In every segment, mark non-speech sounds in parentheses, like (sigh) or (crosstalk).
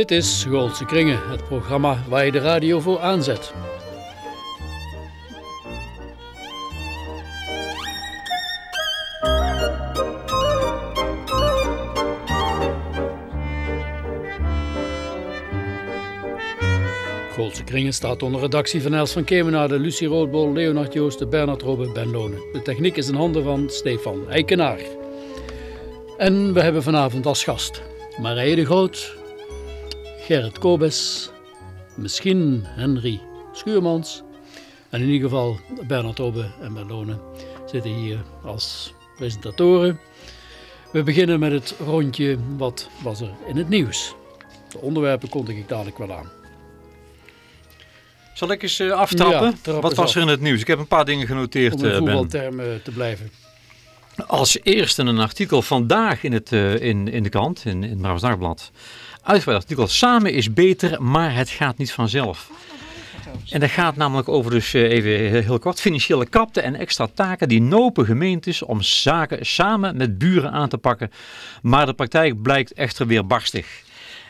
Dit is Goldse Kringen, het programma waar je de radio voor aanzet. Goldse Kringen staat onder redactie van Els van Kemenade, Lucie Roodbol, Leonard Joosten, Bernard Robbe, Ben Lonen. De techniek is in handen van Stefan Eikenaar. En we hebben vanavond als gast Marije de Groot, Gerrit Kobes, misschien Henry Schuurmans en in ieder geval Bernard Robbe en Ben Lonen zitten hier als presentatoren. We beginnen met het rondje wat was er in het nieuws. De onderwerpen kondig ik dadelijk wel aan. Zal ik eens uh, aftrappen? Ja, Wat was af. er in het nieuws? Ik heb een paar dingen genoteerd, Om in eh, Ben. voetbaltermen te blijven. Als eerste een artikel vandaag in, het, eh, in, in de krant, in, in het Brabants Dagblad. Uitgebreid artikel. Samen is beter, maar het gaat niet vanzelf. En dat gaat namelijk over dus eh, even heel- kort financiële kapten en extra taken die nopen gemeentes om zaken samen met buren aan te pakken. Maar de praktijk blijkt echter weer barstig.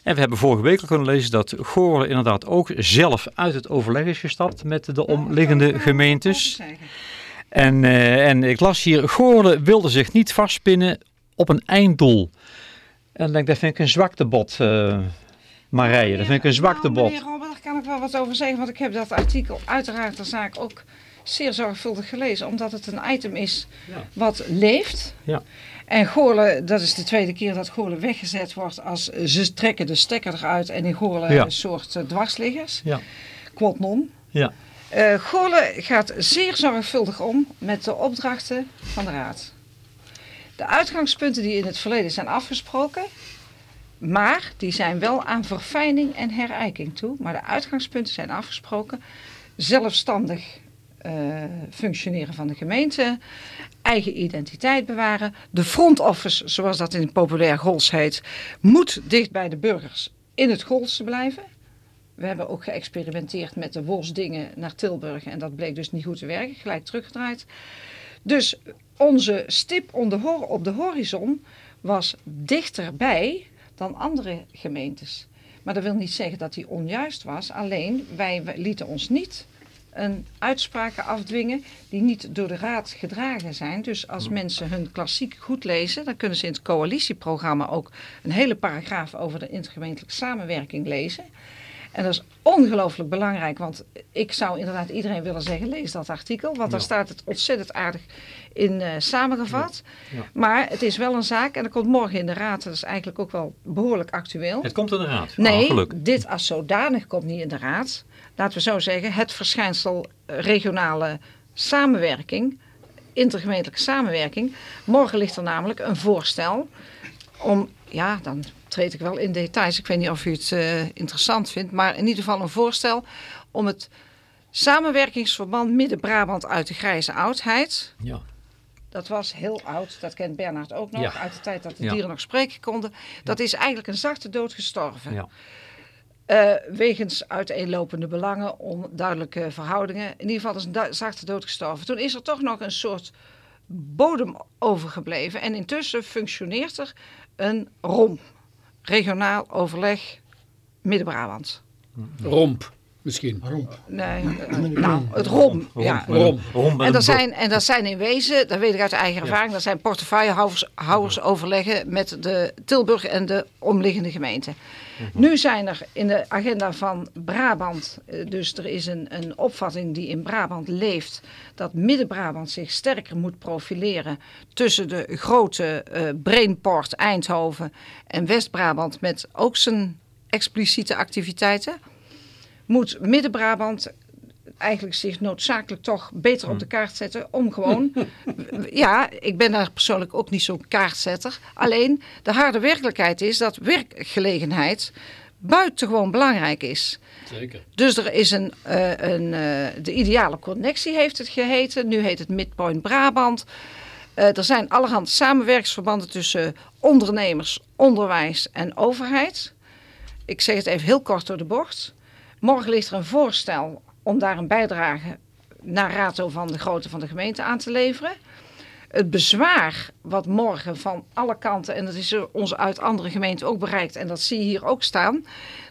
En we hebben vorige week al kunnen lezen dat Goorlen inderdaad ook zelf uit het overleg is gestapt met de omliggende gemeentes. En, eh, en ik las hier, Goorlen wilde zich niet vastpinnen op een einddoel. En ik denk, dat vind ik een zwaktebod, eh Marije. Dat vind ik een zwaktebod. Nou, meneer Robert, daar kan ik wel wat over zeggen, want ik heb dat artikel uiteraard de zaak ook zeer zorgvuldig gelezen, omdat het een item is Ja. wat leeft. Ja. En Goorlen, dat is de tweede keer dat Goorlen weggezet wordt als ze trekken de stekker eruit en in Goorlen Ja. een soort eh, dwarsliggers, Ja. quod non. Ja. Eh Goorlen gaat zeer zorgvuldig om met de opdrachten van de Raad. De uitgangspunten die in het verleden zijn afgesproken, maar die zijn wel aan verfijning en herijking toe. Maar de uitgangspunten zijn afgesproken. Zelfstandig eh, functioneren van de gemeente, eigen identiteit bewaren. De front office, zoals dat in populair Gols heet, moet dicht bij de burgers in het Golse blijven. We hebben ook geëxperimenteerd met de Wolsdingen naar Tilburg en dat bleek dus niet goed te werken, gelijk teruggedraaid. Dus onze stip op de horizon was dichterbij dan andere gemeentes. Maar dat wil niet zeggen dat die onjuist was, alleen wij lieten ons niet een uitspraken afdwingen die niet door de raad gedragen zijn. Dus als mensen hun klassiek goed lezen, dan kunnen ze in het coalitieprogramma ook een hele paragraaf over de intergemeentelijke samenwerking lezen. En dat is ongelooflijk belangrijk, want ik zou inderdaad iedereen willen zeggen, lees dat artikel, want daar staat het ontzettend aardig in eh, samengevat. Maar het is wel een zaak, en dat komt morgen in de raad, dat is eigenlijk ook wel behoorlijk actueel. Het komt in de raad. Nee, geluk. dit als zodanig komt niet in de raad. Laten we zo zeggen, het verschijnsel eh, regionale samenwerking, intergemeentelijke samenwerking. Morgen ligt er namelijk een voorstel om, ja, dan treed ik wel in details. Ik weet niet of u het eh, interessant vindt, maar in ieder geval een voorstel om het samenwerkingsverband Midden-Brabant uit de grijze oudheid. Ja. Dat was heel oud, dat kent Bernard ook nog, Ja. uit de tijd dat de Ja. dieren nog spreken konden. Dat is eigenlijk een zachte dood gestorven. Ja. Eh, wegens uiteenlopende belangen, onduidelijke verhoudingen. In ieder geval is een zachte dood gestorven. Toen is er toch nog een soort bodem overgebleven. En intussen functioneert er een ROM. Regionaal Overleg Midden-Brabant. Romp, misschien. Nee, eh, nou, het ROM. Ja. Rom. Rom En dat, zijn, en dat zijn in wezen, dat weet ik uit eigen ervaring, dat zijn portefeuillehouders houders overleggen met de Tilburg en de omliggende gemeenten. Nu zijn er in de agenda van Brabant, eh, dus er is een, een opvatting die in Brabant leeft, dat Midden-Brabant zich sterker moet profileren tussen de grote eh Brainport Eindhoven en West-Brabant met ook zijn expliciete activiteiten. Moet Midden-Brabant eigenlijk zich noodzakelijk toch beter op de kaart zetten om gewoon... (laughs) ja, ik ben daar persoonlijk ook niet zo'n kaartzetter. Alleen de harde werkelijkheid is dat werkgelegenheid buitengewoon belangrijk is. Zeker. Dus er is een, eh, een eh, de ideale connectie heeft het geheten. Nu heet het Midpoint Brabant. Eh, er zijn allerhand samenwerkingsverbanden tussen ondernemers, onderwijs en overheid. Ik zeg het even heel kort door de bocht. Morgen ligt er een voorstel om daar een bijdrage naar rato van de grootte van de gemeente aan te leveren. het bezwaar wat morgen van alle kanten, en dat is ons uit andere gemeenten ook bereikt, en dat zie je hier ook staan,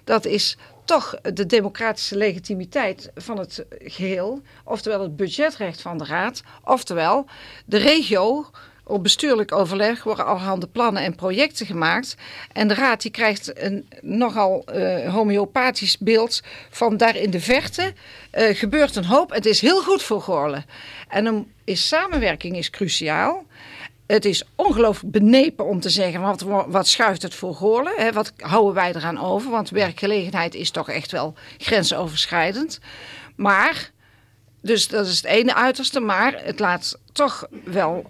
dat is toch de democratische legitimiteit van het geheel, oftewel het budgetrecht van de raad, oftewel de regio op bestuurlijk overleg worden allerhande plannen en projecten gemaakt. En de raad die krijgt een nogal uh, homeopathisch beeld van daar in de verte uh, gebeurt een hoop. Het is heel goed voor Goorlen. En dan is samenwerking is cruciaal. Het is ongelooflijk benepen om te zeggen, wat, wat schuift het voor Goorlen? Hè? Wat houden wij eraan over? Want werkgelegenheid is toch echt wel grensoverschrijdend. Maar dus dat is het ene uiterste, maar het laat toch wel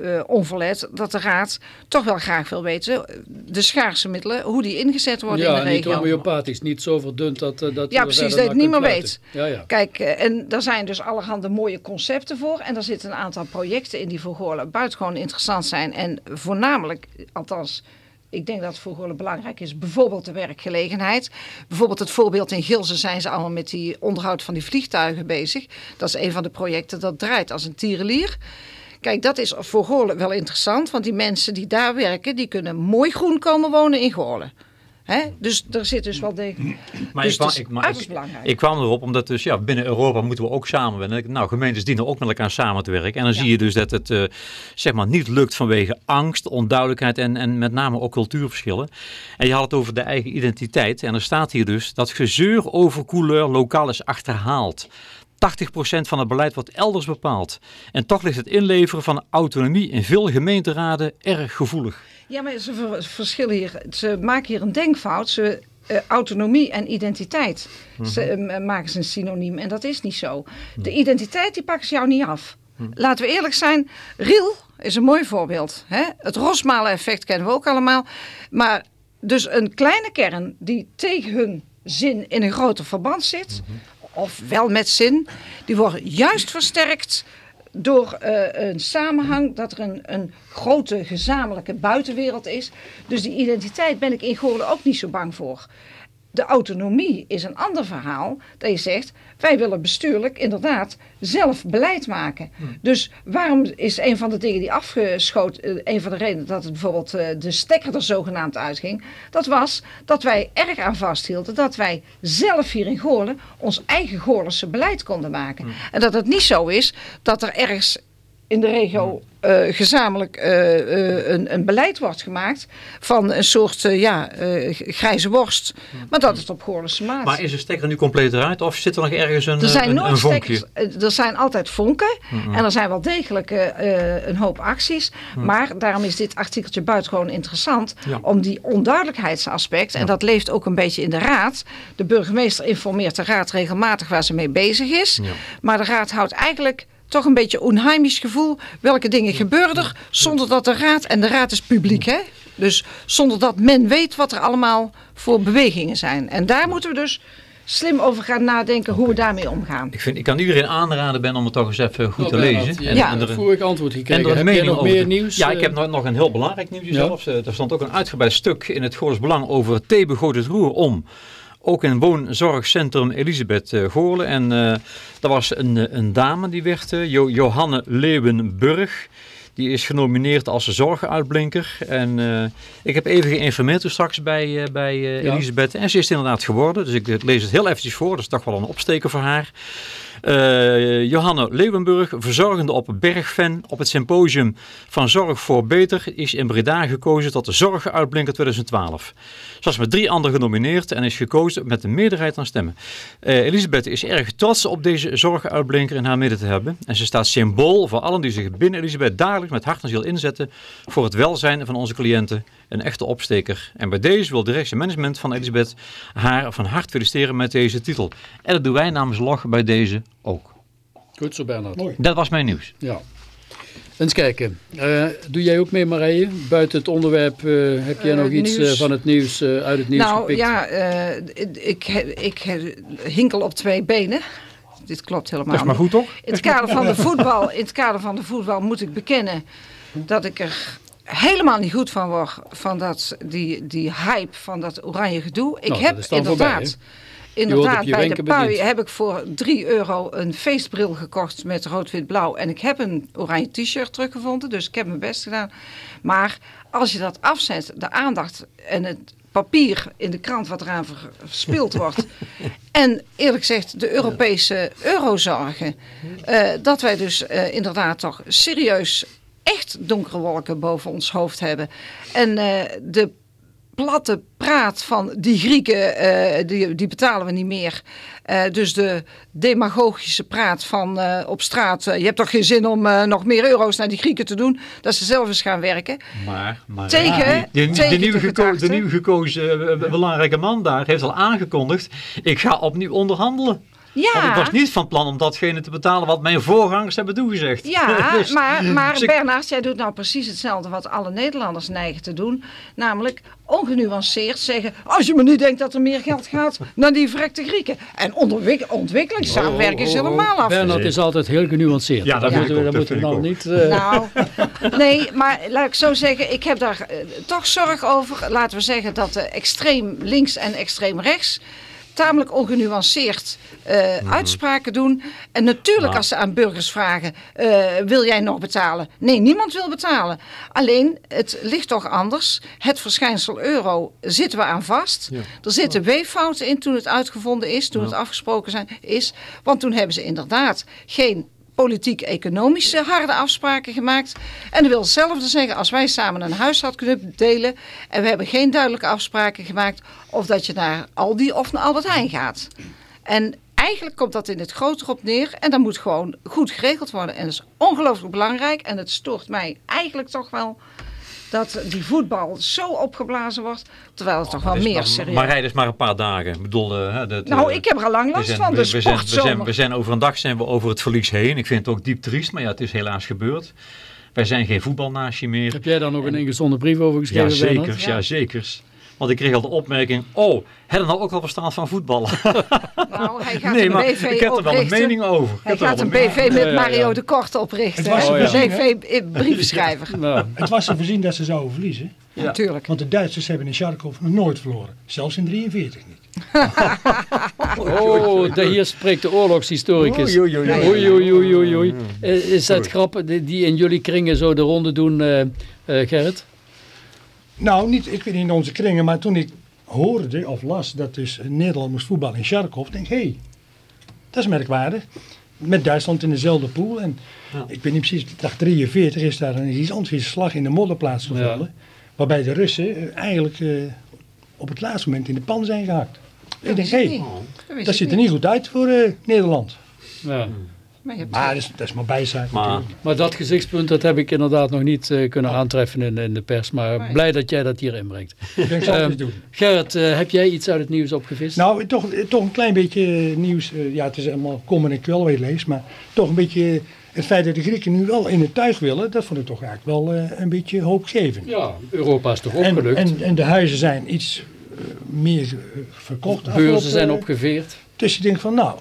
uh, onverlet dat de Raad toch wel graag wil weten, de schaarse middelen, hoe die ingezet worden ja, in de regio. Ja, niet homeopathisch, niet zo verdund dat, uh, dat Ja, precies, dat je het niet meer weet. Ja, ja. Kijk, uh, en daar zijn dus allerhande mooie concepten voor en er zitten een aantal projecten in die voor Goorlen buitengewoon interessant zijn en voornamelijk, althans ik denk dat het voor belangrijk is. Bijvoorbeeld de werkgelegenheid. Bijvoorbeeld het voorbeeld in Gilsen zijn ze allemaal met die onderhoud van die vliegtuigen bezig. Dat is een van de projecten dat draait als een tierenlier. Kijk, dat is voor wel interessant. Want die mensen die daar werken, die kunnen mooi groen komen wonen in Goorlen. He? Dus er zit dus wel degelijk. Maar, dus ik, kwam, ik, maar ik, belangrijk. ik kwam erop omdat dus ja, binnen Europa moeten we ook samenwerken. Nou, gemeentes dienen ook met elkaar samen te werken. En dan Ja. zie je dus dat het eh, zeg maar niet lukt vanwege angst, onduidelijkheid en, en met name ook cultuurverschillen. En je had het over de eigen identiteit. En er staat hier dus dat gezeur over couleur lokaal is achterhaald. 80% van het beleid wordt elders bepaald. En toch ligt het inleveren van autonomie in veel gemeenteraden erg gevoelig. Ja, maar ze ver- verschillen hier. Ze maken hier een denkfout. Ze, eh, autonomie en identiteit ze, eh, maken ze een synoniem. En dat is niet zo. De identiteit die pakken ze jou niet af. Laten we eerlijk zijn. Riel is een mooi voorbeeld. Hè? Het Rosmalen-effect kennen we ook allemaal. Maar dus een kleine kern die tegen hun zin in een groter verband zit. Of wel met zin. Die wordt juist versterkt door eh, een samenhang dat er een, een grote gezamenlijke buitenwereld is. Dus die identiteit ben ik in Goorlen ook niet zo bang voor. De autonomie is een ander verhaal. Dat je zegt, wij willen bestuurlijk inderdaad zelf beleid maken. Dus waarom is een van de dingen die afgeschoten, eh, een van de redenen dat het bijvoorbeeld eh, de stekker er zogenaamd uitging. Dat was dat wij erg aan vasthielden dat wij zelf hier in Goorlen ons eigen Goorlense beleid konden maken. En dat het niet zo is dat er ergens in de regio eh, gezamenlijk eh, eh, een, een beleid wordt gemaakt van een soort ja, grijze worst. Maar dat het op Goorlense maat. Maar is de stekker nu compleet eruit of zit er nog ergens een, Er zijn een, nooit een vonkje? stekkers, er zijn altijd vonken en er zijn wel degelijk een hoop acties. Maar daarom is dit artikeltje buitengewoon interessant Ja. om die onduidelijkheidsaspect, en dat leeft ook een beetje in de raad. De burgemeester informeert de raad regelmatig waar ze mee bezig is. Ja. Maar de raad houdt eigenlijk toch een beetje onheimisch gevoel. Welke dingen gebeuren er zonder dat de raad, en de raad is publiek hè. Dus zonder dat men weet wat er allemaal voor bewegingen zijn. En daar moeten we dus slim over gaan nadenken hoe we daarmee omgaan. Ik, vind, ik kan iedereen aanraden ben om het toch eens even goed Nou, te Bernhard, lezen. Je En- Ja. en een er- vorig antwoord en gekregen. er Heb jij mening nog meer nieuws? Ja, ik heb nog, nog een heel belangrijk nieuwtje Ja. zelfs. Eh, Er stond ook een uitgebreid stuk in het Goorles Belang over het theebegoot het roer om. Ook in woonzorgcentrum Elisabeth eh, Goorlen. En eh er was een, eh, een dame die werd, eh, Jo- Johanne Leeuwenburg. Die is genomineerd als zorguitblinker. En ik heb even geïnformeerd toen straks bij, bij Ja. Elisabeth. En ze is het inderdaad geworden. Dus ik lees het heel eventjes voor. Dat is toch wel een opsteker voor haar. Eh, Johanne Leeuwenburg, verzorgende op Bergven, op het symposium van Zorg voor Beter, is in Breda gekozen tot de Zorguitblinker 2012. Ze was met drie anderen genomineerd en is gekozen met een meerderheid aan stemmen. Eh, Elisabeth is erg trots op deze Zorguitblinker in haar midden te hebben. En ze staat symbool voor allen die zich binnen Elisabeth dagelijks met hart en ziel inzetten voor het welzijn van onze cliënten. Een echte opsteker. En bij deze wil de rechtse management van Elisabeth haar van harte feliciteren met deze titel. En dat doen wij namens Log bij deze ook. Goed zo, Bernhard. Mooi. Dat was mijn nieuws. Ja. Eens kijken. Eh, doe jij ook mee, Marije? Buiten het onderwerp eh, heb jij Eh, nog iets van het nieuws eh, uit het nieuws nou gepikt? ja, eh, ik, ik hinkel op twee benen. Dit klopt helemaal Dat is maar goed toch? In het kader van de voetbal, in het kader van de voetbal moet ik bekennen dat ik er helemaal niet goed van word van dat, die, die hype van dat oranje gedoe. Ik Nou, heb inderdaad, voorbij, inderdaad, bij de pui bediend. heb ik voor 3 euro een feestbril gekocht met rood-wit-blauw. En ik heb een oranje t-shirt teruggevonden, dus ik heb mijn best gedaan. Maar als je dat afzet, de aandacht en het papier in de krant wat eraan verspild wordt. (laughs) en eerlijk gezegd de Europese eurozorgen. eh, dat wij dus eh, inderdaad toch serieus echt donkere wolken boven ons hoofd hebben. En eh, de platte praat van die Grieken, eh, die, die betalen we niet meer. Eh, dus de demagogische praat van op straat, je hebt toch geen zin om nog meer euro's naar die Grieken te doen, dat ze zelf eens gaan werken. Maar, maar Tegen- de, de, tegen de, de nieuw de nieuw gekozen belangrijke man daar heeft al aangekondigd, ik ga opnieuw onderhandelen. Want ik Ja, was niet van plan om datgene te betalen wat mijn voorgangers hebben toegezegd. ja (laughs) Dus- maar, maar dus ik- Bernard, jij doet nou precies hetzelfde wat alle Nederlanders neigen te doen. Namelijk ongenuanceerd zeggen, als je me niet denkt dat er meer geld gaat naar die verrekte Grieken. En onderwik- ontwikkelingssamenwerking is helemaal af. Bernard is altijd heel genuanceerd. Ja, dat moeten we, ook, daar dat moeten we vind nou niet... eh, Nou, (laughs) nee, maar laat ik zo zeggen, ik heb daar eh, toch zorg over. Laten we zeggen dat de extreem links en extreem rechts tamelijk ongenuanceerd eh, uitspraken doen. En natuurlijk als ze aan burgers vragen, eh, wil jij nog betalen? Nee, niemand wil betalen. Alleen, het ligt toch anders. Het verschijnsel euro zitten we aan vast. Er zitten weeffouten in toen het uitgevonden is, toen het afgesproken zijn, is. Want toen hebben ze inderdaad geen politiek-economische harde afspraken gemaakt. En dat wil hetzelfde zeggen als wij samen een huis hadden kunnen delen. En we hebben geen duidelijke afspraken gemaakt of dat je naar Aldi of naar Albert Heijn gaat. En eigenlijk komt dat in het groter op neer. En dat moet gewoon goed geregeld worden. En dat is ongelooflijk belangrijk. En het stoort mij eigenlijk toch wel dat die voetbal zo opgeblazen wordt. Terwijl het toch wel meer maar- serieus Maar rijden is maar een paar dagen. Ik bedoel, eh, dat, Nou, eh, ik heb er al lang we last zijn, van. we, De we zijn, we, zijn, sportzomer. we zijn over een dag zijn we over het verlies heen. Ik vind het ook diep triest, maar ja, het is helaas gebeurd. Wij zijn geen voetbalnaasje meer. Heb jij daar nog een ingezonde brief over Ja, geschreven, zeker. Bernard? Ja, zekers. Want ik kreeg al de opmerking, oh, heb je nou ook al verstand van voetballen? (laughs) Nou, hij gaat nee, een maar BV ik heb er wel een mening over. Ik Hij heb er gaat wel een mening BV met Ja, ja, ja. Mario de Kort oprichten. Het was Een? BV-briefschrijver. (laughs) Nou, Het was te voorzien dat ze zouden verliezen. Ja. Natuurlijk. Want de Duitsers hebben in Charkov nog nooit verloren. Zelfs in 43 niet. (laughs) oh, de, hier spreekt de oorlogshistoricus. Oei, oei, oei, oei. Oei, oei, oei, oei, oei. Eh, Is dat grappig die die in jullie kringen zo de ronde doen, eh, eh, Gerrit? Nou, niet, ik weet niet in onze kringen, maar toen ik hoorde of las dat dus Nederland moest voetballen in Charkov, denk ik, hé, hey, dat is merkwaardig. Met Duitsland in dezelfde pool. En Ja. ik weet niet precies, ik dacht 43 is daar een gigantische slag in de modder plaatsgevonden. Waarbij de Russen eh, eigenlijk eh, op het laatste moment in de pan zijn gehakt. ik denk, hé, hey. Dat dat ziet er niet goed uit voor eh, Nederland. Ja. Maar je hebt Maar dat is, dat is maar bijzaak Maar- dat gezichtspunt dat heb ik inderdaad nog niet eh, kunnen aantreffen in, in de pers. Maar Nee. blij dat jij dat hier inbrengt. Ik denk, zal ik Ehm, doen. Gerrit, eh, heb jij iets uit het nieuws opgevist? Nou, toch, toch een klein beetje eh, nieuws. eh, Ja, het is allemaal kom en ik wel weer lees. Maar toch een beetje het feit dat de Grieken nu wel in het tuig willen. Dat vond ik toch eigenlijk wel eh, een beetje hoopgevend. Ja, Europa is toch En, opgelukt. en, en de huizen zijn iets meer verkocht. Beurzen afgelopen, zijn opgeveerd. Dus je denkt van nou,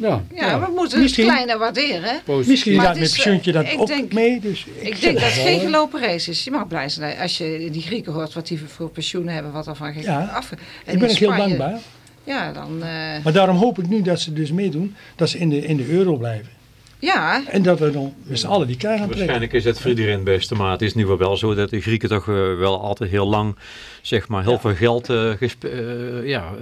Ja, Ja, we moeten het Misschien- kleiner waarderen. positief. misschien Maar gaat het met pensioentje dat eh, ik ook denk- mee. Dus Ik denk dat het geen gelopen race is. Je mag blij zijn als je die Grieken hoort wat die voor pensioenen hebben, wat er van Ja, af. En Ik ben ook heel dankbaar. Ja, dan. eh, Maar daarom hoop ik nu dat ze dus meedoen. Dat ze in de, in de euro blijven. ja, En dat we dan met z'n allen die krijgen gaan trekken. Waarschijnlijk is het voor iedereen het beste, maar het is nu wel wel zo dat de Grieken toch eh, wel altijd heel lang, zeg maar, heel veel geld eh, eh, ja,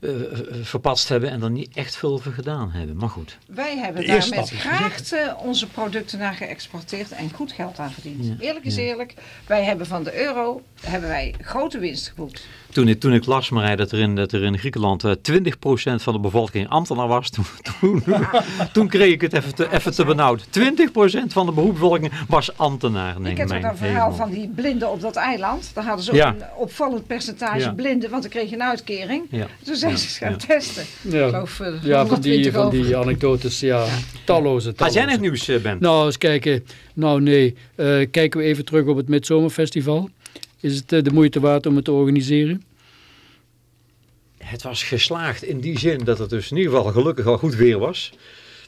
eh, eh, verpatst hebben en er niet echt veel voor gedaan hebben. Maar goed. wij hebben daar met stap is graag eh, onze producten naar geëxporteerd en goed geld aan verdiend. Ja, Eerlijk is ja. eerlijk, wij hebben van de euro hebben wij grote winst geboekt. Toen ik, toen ik las, Marij, dat er in, dat er in Griekenland eh, 20% van de bevolking ambtenaar was, toen, (laughs) toen, toen kreeg ik het even te, even te benauwd. 20% van de bevolking was ambtenaar. Ik heb mijn ook een verhaal hemel. van die blinden op dat eiland. Daar hadden ze ook Ja. een opvallend percentage Ja. blinden, want dan kreeg je een uitkering. Ja. Toen zijn ze gaan testen. Ja, geloof, eh, ja van, die, 120 van die anekdotes, ja, talloze. Had talloze. jij nog nieuws, eh, Ben? Nou, eens kijken. Nou, nee. Eh, kijken we even terug op het Midzomerfestival. Is het eh, de moeite waard om het te organiseren? Het was geslaagd in die zin dat het dus in ieder geval gelukkig al goed weer was.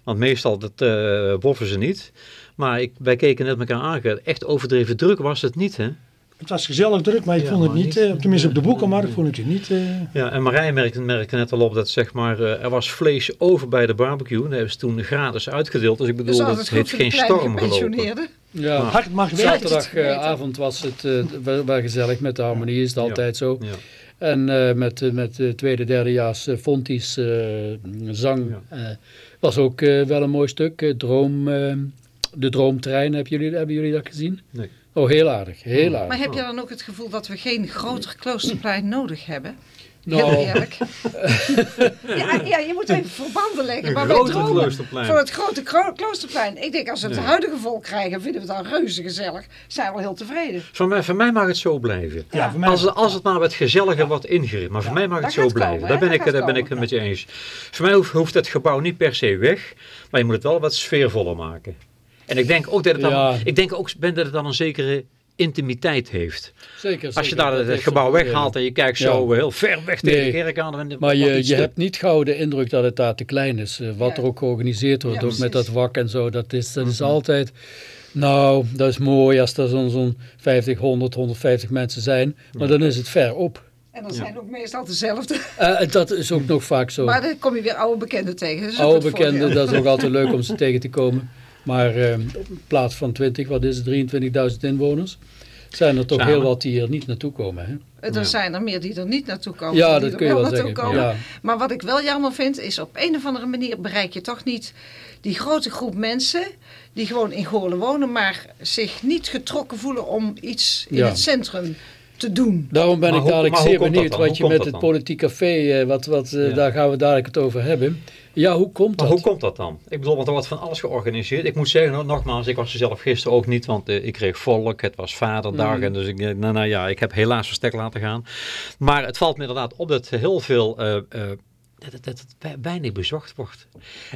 Want meestal dat, eh boffen ze niet. Maar ik, wij keken net elkaar aan. Echt overdreven druk was het niet, hè? Het was gezellig druk, maar ik Ja, vond het niet, niet- eh, tenminste op de boekenmarkt vond ik het niet. eh, Ja, en Marij merkte, merkte net al op dat zeg maar, eh, er was vlees over bij de barbecue. Dat hebben ze toen gratis uitgedeeld. Dus ik Dus bedoel, altijd het goed heeft geen storm gelopen. Ja, hard mag werken. zaterdagavond was het eh, wel, wel gezellig met de harmonie, is het Ja. altijd zo. Ja. En eh, met, eh, met de tweede, derdejaars uh, Fonties eh, zang Ja. eh, was ook eh, wel een mooi stuk. Eh, Droom, eh, de Droomtrein, hebben jullie, hebben jullie dat gezien? Nee. Oh, heel aardig, heel aardig. Maar heb je dan ook het gevoel dat we geen groter kloosterplein nodig hebben? Nou, Heel eerlijk. (laughs) ja, ja, je moet even verbanden leggen. Een Maar wij dromen voor het grote kloosterplein. Ik denk als we het Nee. huidige volk krijgen, vinden we het dan reuze gezellig. Zijn we wel heel tevreden. Voor, mij, voor mij mag het zo blijven. Ja, voor mij Als, het- als het maar met gezellige wordt ingericht. Maar voor mij mag het zo blijven. komen, daar ben, ik, daar ben ik het met je eens. Voor mij hoeft, hoeft het gebouw niet per se weg. Maar je moet het wel wat sfeervoller maken. En ik denk ook dat het dan, Ja. ik denk ook ben dat het dan een zekere intimiteit heeft. zeker, Als je zeker, daar dat het gebouw zijn weghaalt en je kijkt zo heel ver weg tegen Nee. de kerk aan. dan Maar je, je hebt niet gauw de indruk dat het daar te klein is. Eh, wat Ja. er ook georganiseerd wordt, Ja, ook met dat wak en zo. Dat is, dat is Mhm. altijd... Nou, dat is mooi als er zo'n zo'n 50, 100, 150 mensen zijn. Maar dan is het ver op. En dat Ja. zijn ook meestal dezelfde. Eh, dat is ook nog vaak zo. Maar dan kom je weer oude bekenden tegen. Ook Oude bekenden, dat is ook altijd leuk om ze (laughs) tegen te komen. Maar eh, op plaats van 20, wat is het, 23.000 inwoners... zijn er toch Samen. heel wat die hier niet naartoe komen. Hè? Er Ja. zijn er meer die er niet naartoe komen. Ja, dat kun je wel zeggen. komen. Ja. Maar wat ik wel jammer vind, is op een of andere manier bereik je toch niet die grote groep mensen die gewoon in Goorlen wonen, maar zich niet getrokken voelen om iets in Ja. het centrum te doen. Daarom ben Maar ik hoe- dadelijk hoe zeer benieuwd wat je met het politiek café, eh, wat, wat, eh, Ja. daar gaan we dadelijk het over hebben. Ja, hoe komt Maar dat? hoe komt dat dan? Ik bedoel, want er wordt van alles georganiseerd. Ik moet zeggen, nog- nogmaals, ik was er zelf gisteren ook niet, want eh, ik kreeg volk, het was vaderdag. Mhm. En dus ik, eh, nou, nou ja, ik heb helaas verstek laten gaan. Maar het valt me inderdaad op dat heel veel, eh, dat, het- dat weinig bezocht wordt.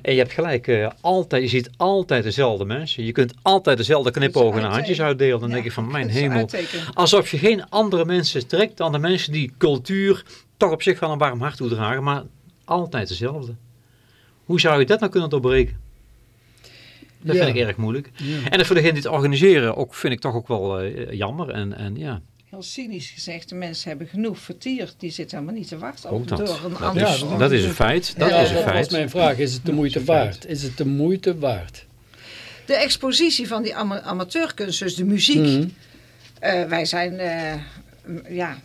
En je hebt gelijk, altijd, je ziet altijd dezelfde mensen. Je kunt altijd dezelfde knipogen en handjes uitdelen. Dan Ja, denk ik van, mijn hemel. Alsof je geen andere mensen trekt dan de mensen die cultuur toch op zich wel een warm hart toedragen, maar altijd dezelfde. Hoe zou je dat nou kunnen doorbreken? Dat Ja. vind ik erg moeilijk. Ja. En dat voor degene die het organiseren ook, vind ik toch ook wel eh, jammer. En, en ja, Heel cynisch gezegd, de mensen hebben genoeg vertier. Die zitten helemaal niet te wachten ook op dat. door een Dat ander is, dat is een feit. Dat Ja, is een was feit. mijn vraag. Is het de moeite waard? Is het de moeite waard? De expositie van die ama- amateurkunst, dus de muziek. Mhm. Eh, wij zijn, eh, ja,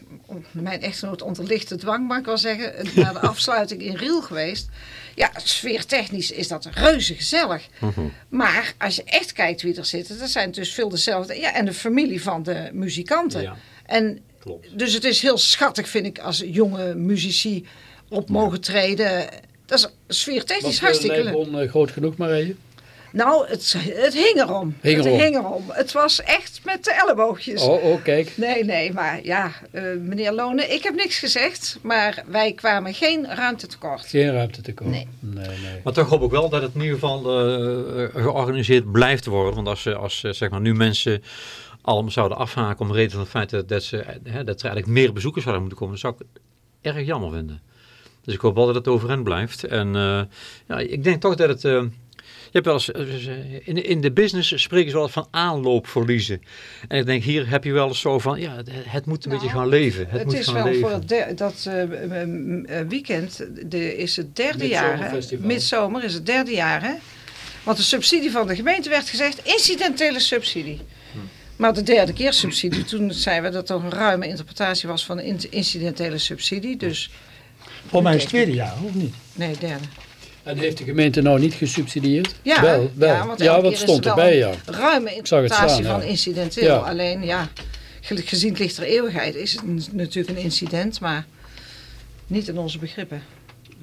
mijn echtgenoot onder lichte dwang, mag ik wel zeggen, (laughs) eh, naar de afsluiting in Riel geweest. Ja, sfeertechnisch is dat reuze gezellig. Mhm. Maar als je echt kijkt wie er zitten, dat zijn dus veel dezelfde. Ja, en de familie van de muzikanten. Ja, En klopt. dus het is heel schattig, vind ik, als jonge muzici op mogen treden. Dat is sfeertechnisch Was de hartstikke leuk. Eh, groot genoeg, Marije? Nou, het, het hing erom. Hing het hing erom. Het was echt met de elleboogjes. Oh, oh, kijk. Nee, nee, maar ja, eh, meneer Lonen, ik heb niks gezegd, maar wij kwamen geen ruimte tekort. Geen ruimte te komen. Nee. nee, nee. Maar toch hoop ik wel dat het in ieder geval eh, georganiseerd blijft worden. Want als, eh, als zeg maar, nu mensen allemaal zouden afhaken om reden van het feit dat, dat, ze, hè, dat er eigenlijk meer bezoekers zouden moeten komen, zou ik het erg jammer vinden. Dus ik hoop wel dat het overeind blijft. En eh, ja, ik denk toch dat het... eh, je hebt wel eens, eh, in, in de business spreken ze wel van aanloopverliezen. En ik denk, hier heb je wel eens zo van, ja, het, het moet een Nou, beetje gaan leven. Het, Het, moet is gaan wel leven. voor dat eh, eh, eh, weekend, de, is het derde jaar. Midzomer is het derde jaar, hè? Want de subsidie van de gemeente werd gezegd, incidentele subsidie. Hm. Maar de derde keer subsidie, toen zeiden we dat er een ruime interpretatie was van de in- incidentele subsidie. Dus, Volgens mij is het tweede jaar, of niet? nee, derde. En heeft de gemeente nou niet gesubsidieerd? Ja, wel, wel. ja, want ja, wat stond er erbij, ja. Ruime interpretatie van ja. incidenteel. Ja. Alleen ja, ge- gezien het licht der eeuwigheid is het natuurlijk een incident, maar niet in onze begrippen.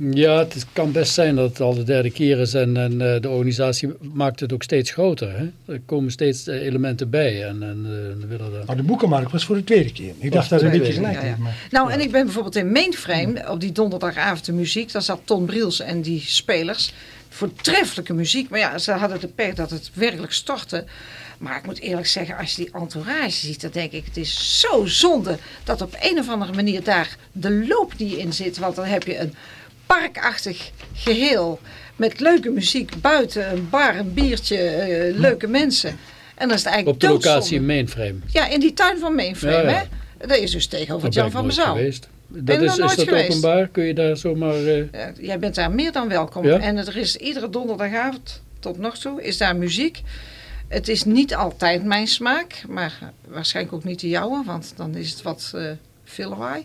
Ja, het kan best zijn dat het al de derde keer is en, en eh, de organisatie maakt het ook steeds groter. Hè? Er komen steeds eh, elementen bij en, en eh, we willen dat... Maar de boekenmarkt was voor de tweede keer. Ik dacht dat voor een beetje gelijk ja, maar- Nou, en ik ben bijvoorbeeld in Mainframe op die donderdagavond de muziek. Daar zat Ton Briels en die spelers. Voortreffelijke muziek. Maar ja, ze hadden de pech dat het werkelijk stortte. Maar ik moet eerlijk zeggen, als je die entourage ziet, dan denk ik, het is zo zonde dat op een of andere manier daar de loop niet in zit. Want dan heb je een parkachtig geheel met leuke muziek buiten, een bar, een biertje, eh, leuke mensen. En dan is het Op eigenlijk de locatie mainframe. Ja, in die tuin van Mainframe, Ja, ja. hè? Dat is dus tegenover Jan van Mezouw. geweest. Dat is, is dat geweest? openbaar? Kun je daar zomaar... eh, jij bent daar meer dan welkom. Ja? En er is iedere donderdagavond tot nog toe is daar muziek. Het is niet altijd mijn smaak, maar waarschijnlijk ook niet de jouwe, want dan is het wat eh veel lawaai.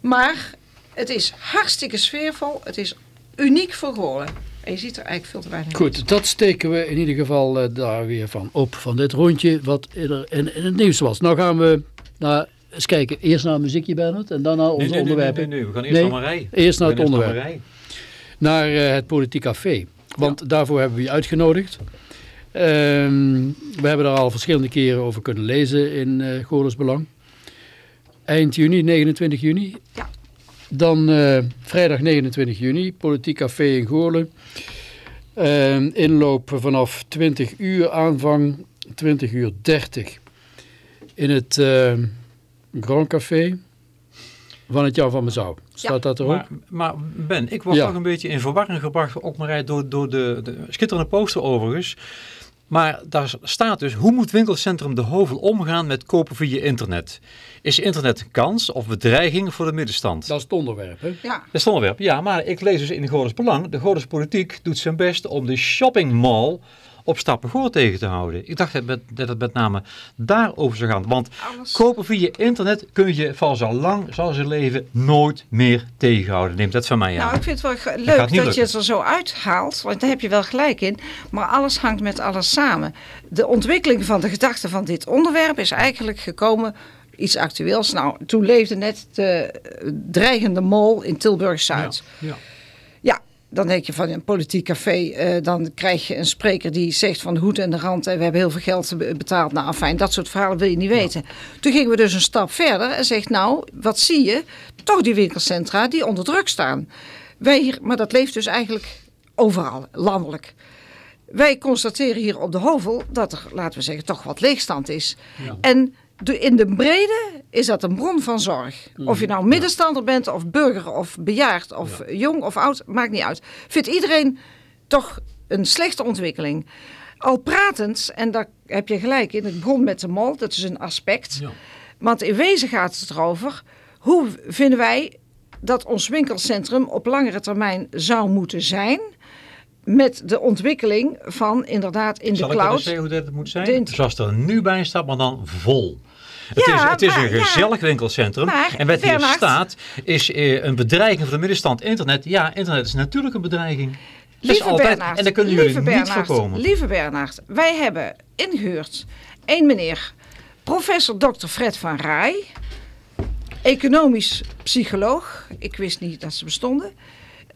Maar het is hartstikke sfeervol. Het is uniek voor Goorlen. En je ziet er eigenlijk veel te weinig uit. Goed, dat steken we in ieder geval eh, daar weer van op. Van dit rondje wat er in, in het nieuws was. Nou gaan we naar, eens kijken. Eerst naar een muziekje, Bernard. En dan naar onze Nee, nee, nee, onderwerpen. nee, nee, we gaan eerst Nee, naar Marij. Eerst naar het onderwerp. Naar eh, het Politiek Café. Want daarvoor hebben we je uitgenodigd. Ehm, we hebben daar al verschillende keren over kunnen lezen in eh Goorles Belang. Eind juni, 29 juni. Ja. Dan eh, vrijdag 29 juni, Politiek Café in Goorlen. Ehm, inloop vanaf 20 uur, aanvang 20 uur 30. In het eh, Grand Café van het Jan van Mezouw. Staat dat erop? Maar, maar Ben, ik word Ja. toch een beetje in verwarring gebracht, ook maar door, door de, de schitterende poster overigens. Maar daar staat dus, hoe moet winkelcentrum De Hovel omgaan met kopen via internet? Is internet een kans of bedreiging voor de middenstand? Dat is het onderwerp, hè? Ja, Dat is het onderwerp. Ja, maar ik lees dus in de Goorles Belang, de Goorles Politiek doet zijn best om de shoppingmall op Stappengoor tegen te houden. Ik dacht dat het, met name daarover zou gaan. Want alles. kopen via internet kun je van zo lang zal zijn leven nooit meer tegenhouden. Neem dat van mij aan. Nou, ik vind het wel leuk dat je het er zo uithaalt, want daar heb je wel gelijk in. Maar alles hangt met alles samen. De ontwikkeling van de gedachte van dit onderwerp is eigenlijk gekomen, iets actueels. Nou, toen leefde net de eh, dreigende mol in Tilburg-Zuid. ja. Ja, dan denk je van een politiek café, eh, dan krijg je een spreker die zegt van de hoed en de rand en we hebben heel veel geld be- betaald. Nou, afijn, dat soort verhalen wil je niet weten. Toen gingen we dus een stap verder en zegt nou, wat zie je? Toch die winkelcentra die onder druk staan. Wij hier, maar dat leeft dus eigenlijk overal, landelijk. Wij constateren hier op de Hovel dat er, laten we zeggen, toch wat leegstand is. En in de brede is dat een bron van zorg. Of je nou middenstander bent, of burger, of bejaard, of jong of oud, maakt niet uit. Vindt iedereen toch een slechte ontwikkeling. Al pratend, en daar heb je gelijk in, het begon met de mol, dat is een aspect. Ja. Want in wezen gaat het erover, hoe vinden wij dat ons winkelcentrum op langere termijn zou moeten zijn... met de ontwikkeling van inderdaad in Zal de ik dat eens cloud. zeggen hoe dat moet zijn? De int- Zoals er nu bij staat, maar dan vol. Het Ja, is, het is maar- een ja. gezellig winkelcentrum. Maar, en wat hier staat, is eh, een bedreiging voor de middenstand internet. Ja, internet is natuurlijk een bedreiging. Lieve altijd, Bernard, en daar kunnen jullie niet Bernard, voorkomen. Lieve Bernard, wij hebben ingehuurd een meneer, professor Dr. Fred van Rij, economisch psycholoog. Ik wist niet dat ze bestonden.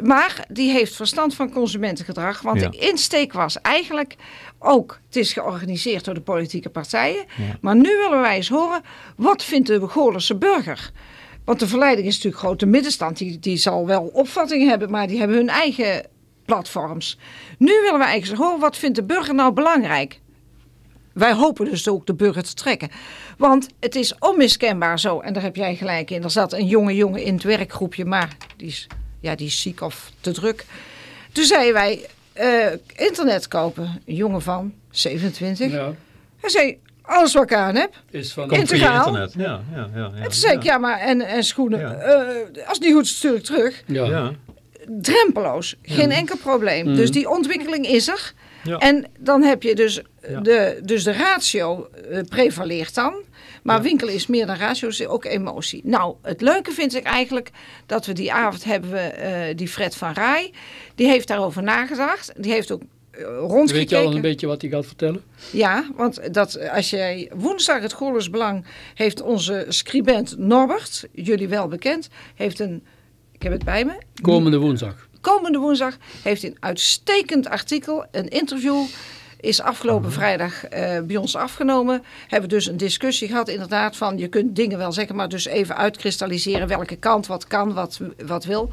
Maar die heeft verstand van consumentengedrag. Want Ja. de insteek was eigenlijk ook, het is georganiseerd door de politieke partijen. Ja. Maar nu willen wij eens horen, wat vindt de Goorlense burger? Want de verleiding is natuurlijk groot. De middenstand die, die zal wel opvattingen hebben, maar die hebben hun eigen platforms. Nu willen we eigenlijk eens horen, wat vindt de burger nou belangrijk? Wij hopen dus ook de burger te trekken. Want het is onmiskenbaar zo, en daar heb jij gelijk in. Er zat een jonge jongen in het werkgroepje, maar die is, ja, die is ziek of te druk. Toen zeiden wij, eh, internet kopen. Een jongen van 27. Ja, Hij zei, alles wat ik aan heb. is van... Integraal. internet. Ja, ja, ja, ja, En toen zei ik, ja, maar en, en schoenen. Ja. eh, als het niet goed is, stuur ik terug. Ja. Ja. Drempeloos, geen enkel probleem. Dus die ontwikkeling is er. Ja. En dan heb je dus, Ja. de, dus de ratio eh, prevaleert dan. Maar winkelen is meer dan ratio, is ook emotie. Nou, het leuke vind ik eigenlijk dat we die avond hebben we eh, die Fred van Rij. Die heeft daarover nagedacht. Die heeft ook eh, rondgekeken. Weet je al een beetje wat hij gaat vertellen? Ja, want dat, als jij woensdag het Goorles Belang heeft onze scribent Norbert, jullie wel bekend, heeft een, ik heb het bij me, Komende woensdag. komende woensdag heeft hij een uitstekend artikel, een interview. Is afgelopen vrijdag eh, bij ons afgenomen. Hebben dus een discussie gehad, inderdaad, van je kunt dingen wel zeggen, maar dus even uitkristalliseren welke kant wat kan, wat, wat wil.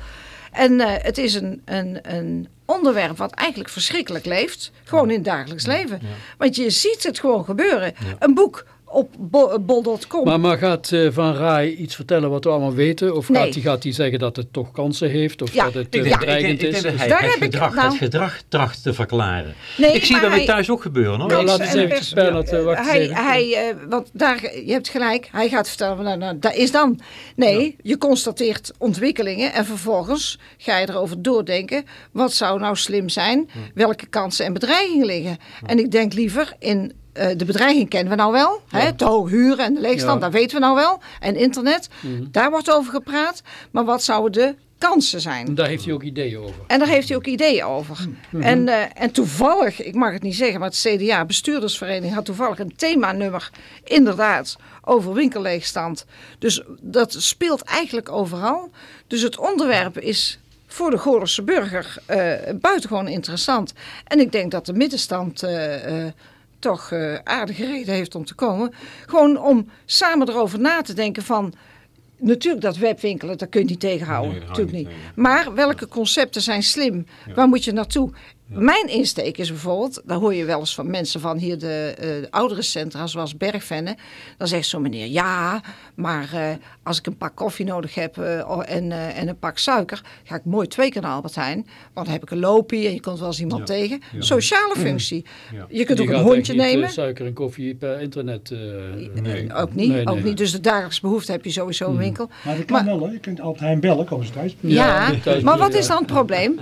En eh, het is een, een, een onderwerp wat eigenlijk verschrikkelijk leeft. Gewoon in het dagelijks leven. Want je ziet het gewoon gebeuren. Een boek op bo- bol.com. Maar, maar gaat eh, Van Rij iets vertellen wat we allemaal weten? Of Nee. gaat hij gaat hij zeggen dat het toch kansen heeft? Of Ja, dat het Ik eh, ik bedreigend ik denk is? dat hij Daar het heb ik- gedrag, nou- het gedrag tracht te verklaren. Nee, ik zie dat hij- thuis ook gebeuren hoor. Nou, Niks laat eens en eventjes, pers- Bernard, eh, wacht eens hij, even. hij, eh, want daar, je hebt gelijk, hij gaat vertellen, nou, nou, dat is dan. Nee, je constateert ontwikkelingen en vervolgens ga je erover doordenken. Wat zou nou slim zijn? Welke kansen en bedreigingen liggen? En ik denk liever in... eh, de bedreiging kennen we nou wel. Hè? Te hoog huren en de leegstand, Ja. dat weten we nou wel. En internet, daar wordt over gepraat. Maar wat zouden de kansen zijn? Daar heeft hij ook ideeën over. En daar heeft hij ook ideeën over. en, eh, en toevallig, ik mag het niet zeggen, maar het CDA bestuurdersvereniging had toevallig een themanummer, inderdaad, over winkelleegstand. Dus dat speelt eigenlijk overal. Dus het onderwerp is voor de Goorlense burger eh, buitengewoon interessant. En ik denk dat de middenstand toch eh aardige reden heeft om te komen. Gewoon om samen erover na te denken van... Natuurlijk dat webwinkelen, dat kun je niet tegenhouden. Nee, natuurlijk niet. niet Maar welke concepten zijn slim? Waar moet je naartoe? Mijn insteek is bijvoorbeeld, daar hoor je wel eens van mensen van hier de, eh de ouderencentra zoals Bergvenne. Dan zegt zo'n meneer, ja, maar eh, als ik een pak koffie nodig heb eh, en, eh, en een pak suiker, ga ik mooi twee keer naar Albert Heijn. Want dan heb ik een loopie en je komt wel eens iemand tegen. Sociale functie. Ja. Je kunt ook een hondje niet, nemen. suiker en koffie per internet. eh, Nee. Ook niet, Nee, ook niet. Dus de dagelijkse behoefte heb je sowieso een winkel. Maar dat kan Maar- wel, hè. Je kunt altijd Hein bellen, komen ze thuis. Ja, maar wat is dan het probleem?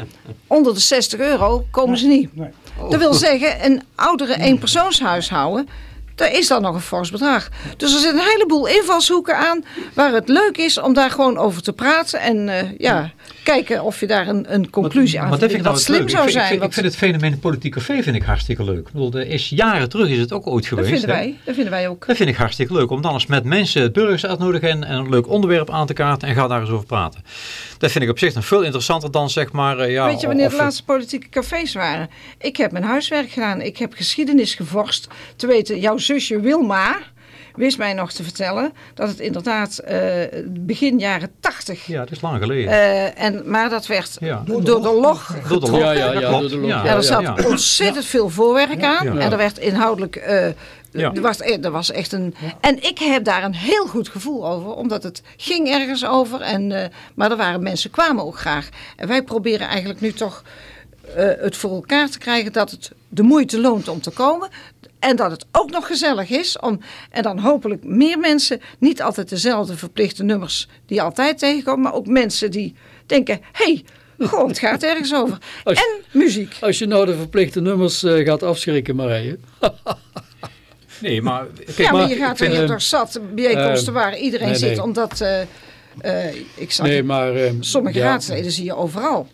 Onder de 60 euro komen ze niet. Nee. Dat wil zeggen, een oudere eenpersoonshuishouden, daar is dan nog een fors bedrag. Dus er zitten een heleboel invalshoeken aan waar het leuk is om daar gewoon over te praten. En eh, ja, kijken of je daar een, een conclusie aan Maar dat vind vindt. ik Wat nou het slim leuk. zou Ik vind, zijn. ik vind, want ik vind het fenomeen politiek café vind ik hartstikke leuk. Ik bedoel, er is, jaren terug is het ook ooit dat geweest. vinden hè. wij. Dat vinden wij ook. Dat vind ik hartstikke leuk. Om dan eens met mensen, burgers uitnodigen en, en een leuk onderwerp aan te kaarten en ga daar eens over praten. Dat vind ik op zich nog veel interessanter dan zeg maar, eh, ja... Weet je wanneer de laatste politieke cafés waren? Ik heb mijn huiswerk gedaan. Ik heb geschiedenis gevorst. Te weten, jouw zusje Wilma wist mij nog te vertellen dat het inderdaad eh, begin jaren tachtig Ja, dat is lang geleden. Eh, en, maar dat werd Ja. door de, log Door de getrokken. log. Ja, ja, dat ja, door de log. Ja, er zat ja. ontzettend veel voorwerk aan. Ja. En er werd inhoudelijk... eh, Ja. er, was, er was echt een... En ik heb daar een heel goed gevoel over. Omdat het ging ergens over. En, eh, maar er waren mensen kwamen ook graag. En wij proberen eigenlijk nu toch eh, het voor elkaar te krijgen... dat het de moeite loont om te komen. En dat het ook nog gezellig is. Om, en dan hopelijk meer mensen... niet altijd dezelfde verplichte nummers die je altijd tegenkomen... maar ook mensen die denken... hey, goh, het gaat ergens over. (laughs) Je- En muziek. Als je nou de verplichte nummers eh, gaat afschrikken, Marije. (laughs) Nee, maar... Kijk, Ja, maar maar je ik gaat er eh, toch zat bijeenkomsten eh, waar iedereen nee, zit, nee. omdat eh, eh, ik zag Nee, maar, eh, sommige ja. raadsleden zie je overal.